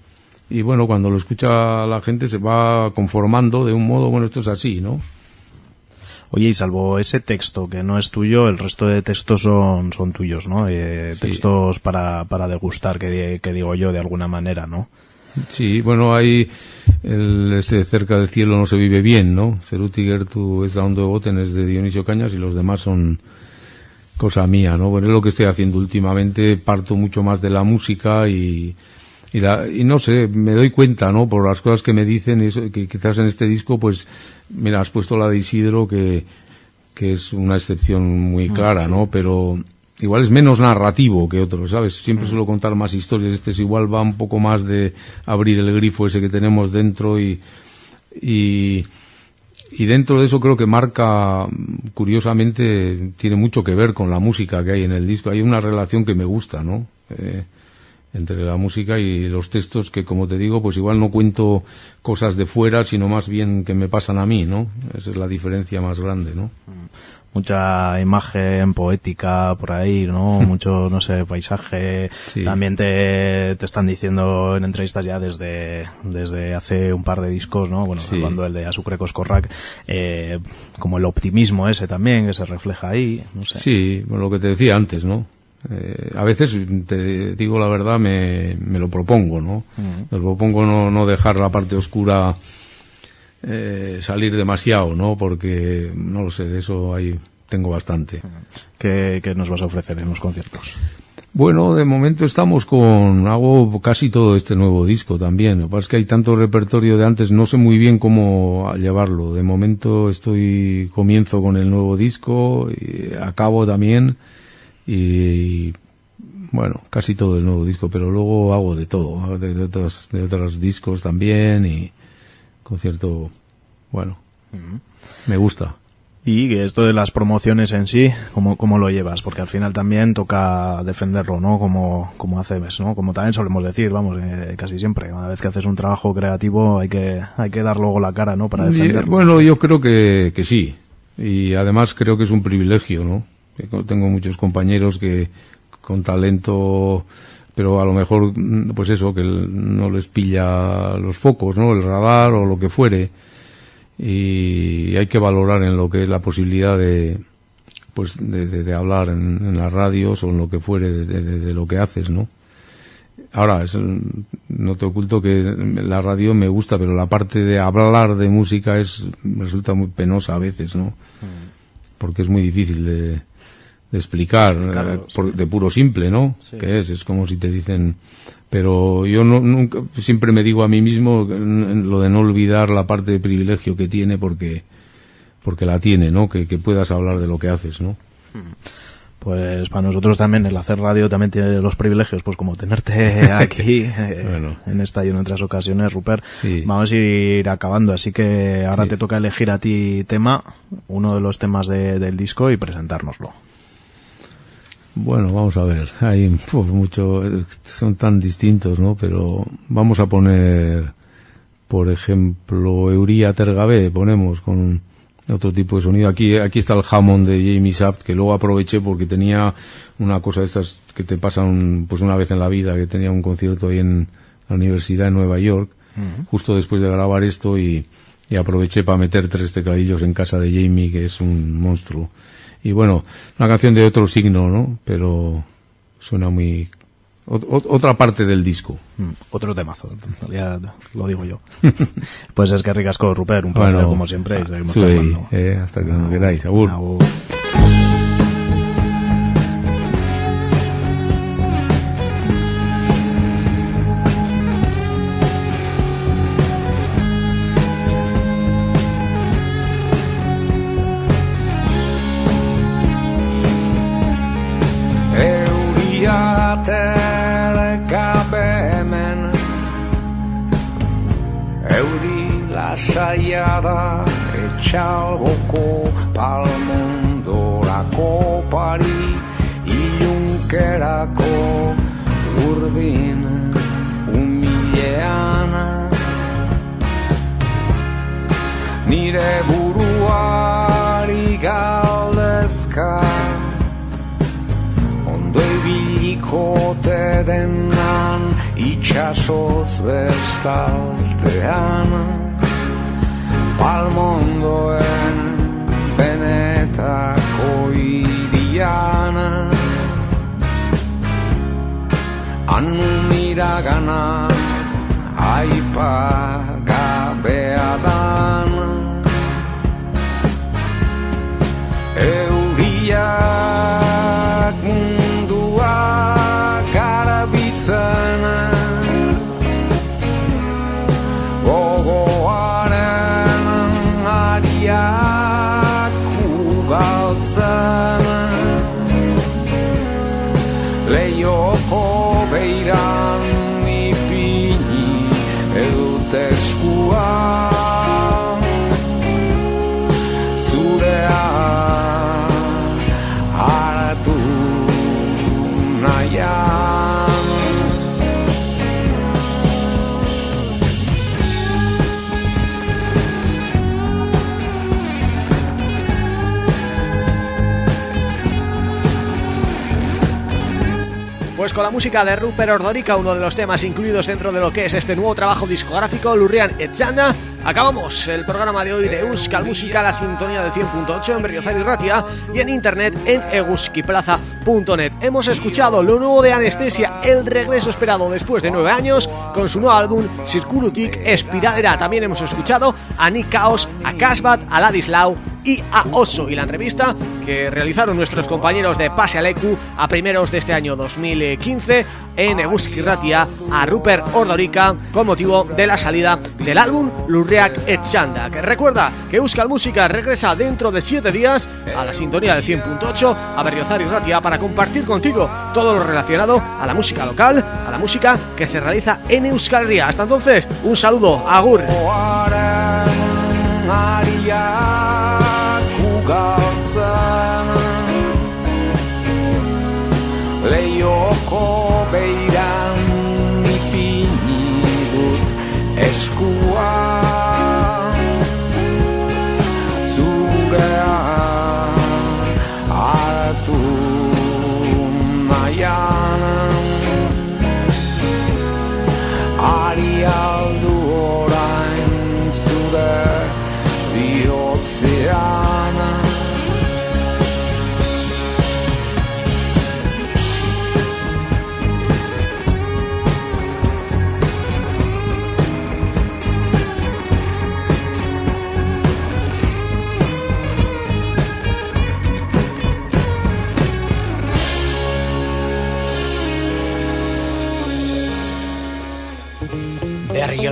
Y bueno, cuando lo escucha la gente se va conformando de un modo, bueno, esto es así, ¿no? Oye, y salvo ese texto que no es tuyo, el resto de textos son, son tuyos, ¿no? Eh, Sí. Textos para, para degustar, que, que digo yo, de alguna manera, ¿no? Sí, bueno, hay el, este cerca del cielo no se vive bien, ¿no? Cerutiger, tú es Down de Boten, es de Dionisio Cañas y los demás son cosa mía, ¿no? Bueno, es lo que estoy haciendo últimamente, parto mucho más de la música y, y, la- y no sé, me doy cuenta, ¿no? Por las cosas que me dicen, eso, que quizás en este disco, pues, mira, has puesto la de Isidro, que, que es una excepción muy clara, ¿no? Pero igual es menos narrativo que otros, ¿sabes? Siempre suelo contar más historias, este es igual va un poco más de abrir el grifo ese que tenemos dentro y, y, y dentro de eso creo que marca, mm, curiosamente, tiene mucho que ver con la música que hay en el disco. Hay una relación que me gusta, ¿no? Eh, entre la música y los textos que, como te digo, pues igual no cuento cosas de fuera, sino más bien que me pasan a mí, ¿no? Esa es la diferencia más grande, ¿no? Mucha imagen poética por ahí, ¿no? Mucho, no sé, paisaje. Sí. También te, te están diciendo en entrevistas ya desde, desde hace un par de discos, ¿no? Bueno, Sí. hablando el de Asucre Coscorrac, eh, como el optimismo ese también, que se refleja ahí, no sé. Sí, bueno, lo que te decía antes, ¿no? Eh, a veces, te digo la verdad, me, me lo propongo, ¿no? Me lo propongo no, no dejar la parte oscura eh, salir demasiado, ¿no? Porque, no lo sé, de eso ahí tengo bastante. ¿Qué, qué nos vas a ofrecer en los conciertos? Bueno, de momento estamos con, hago casi todo este nuevo disco también. Lo que pasa es que hay tanto repertorio de antes, no sé muy bien cómo llevarlo. De momento estoy, comienzo con el nuevo disco, y acabo también, y bueno, casi todo el nuevo disco, pero luego hago de todo, de, de otros, de otros discos también, y concierto, bueno, me gusta. Y esto de las promociones en sí, ¿cómo, cómo lo llevas? Porque al final también toca defenderlo, ¿no? Como, como haces, ¿no? Como también solemos decir, vamos, eh, casi siempre. Una vez que haces un trabajo creativo hay que, hay que dar luego la cara, ¿no? Para Y, defenderlo. bueno, yo creo que, que sí. Y además creo que es un privilegio, ¿no? Tengo muchos compañeros que con talento, pero a lo mejor, mm, pues eso, que no les pilla los focos, ¿no? El radar o lo que fuere. Y hay que valorar en lo que es la posibilidad de, pues, de, de- de hablar en, en las radios o en lo que fuere de, de- lo que haces, ¿no? Ahora, es, mm, no te oculto que la radio me gusta, pero la parte de hablar de música es resulta muy penosa a veces, ¿no? Porque es muy difícil de, de explicar, eh, por- de puro simple, ¿no? Que es, es como si te dicen, pero yo no, nunca, siempre me digo a mí mismo lo de no olvidar la parte de privilegio que tiene porque, porque la tiene, ¿no? Que, que puedas hablar de lo que haces, ¿no? Pues para nosotros también el hacer radio también tiene los privilegios, pues como tenerte aquí eh, Bueno. en esta y en otras ocasiones, Rupert. Sí. Vamos a ir acabando, así que ahora Sí. te toca elegir a ti tema, uno de los temas de- del disco y presentárnoslo. Bueno, vamos a ver. Hay pues, mucho, son tan distintos, ¿no? Pero vamos a poner, por ejemplo, Euría Tergabé, ponemos con otro tipo de sonido. Aquí, aquí está el Hammond de Jamie Saft, que luego aproveché porque tenía una cosa de estas que te pasan pues una vez en la vida, que tenía un concierto ahí en la Universidad de Nueva York, justo después de grabar esto y, y aproveché para meter tres tecladillos en casa de Jamie, que es un monstruo. Y bueno, una canción de otro signo, ¿no? Pero suena muy... ot- ot- otra parte del disco. Mm, Otro temazo, ya lo digo yo. pues es que ricasco, Rupert, un placer como siempre. y charlando. eh, hasta que cuando queráis. Agur. Etxalboko palmondorako pari Ilunkerako urdin umilean Nire buruari galdezka Ondo ibiliko te denan itxasoz bestaldean al mondoen benetako iriana anun iragana aipa gabea da música de Rupert Ordorica, uno de los temas incluidos dentro de lo que es este nuevo trabajo discográfico, Lurrian Echanda, acabamos el programa de hoy de Euskal Música, la sintonía del 100.8 en Berriozar y Ratia y en internet en eguskiplaza.net. Hemos escuchado lo nuevo de Anestesia, el regreso esperado después de nueve años, con su nuevo álbum Circurutic Espiralera. También hemos escuchado a Nick Chaos, a Kasbat, a Ladislau y a Oso y la entrevista que realizaron nuestros compañeros de Pase Alecu a primeros de este año 2015 en Eguski Ratia a Rupert Ordorica con motivo de la salida del álbum Lurreak que recuerda que Euskal Música regresa dentro de 7 días a la sintonía del 100.8 a Berriozar y Ratia para compartir contigo todo lo relacionado a la música local, a la música que se realiza en Euskal Herria. Hasta entonces, un saludo, agur. call.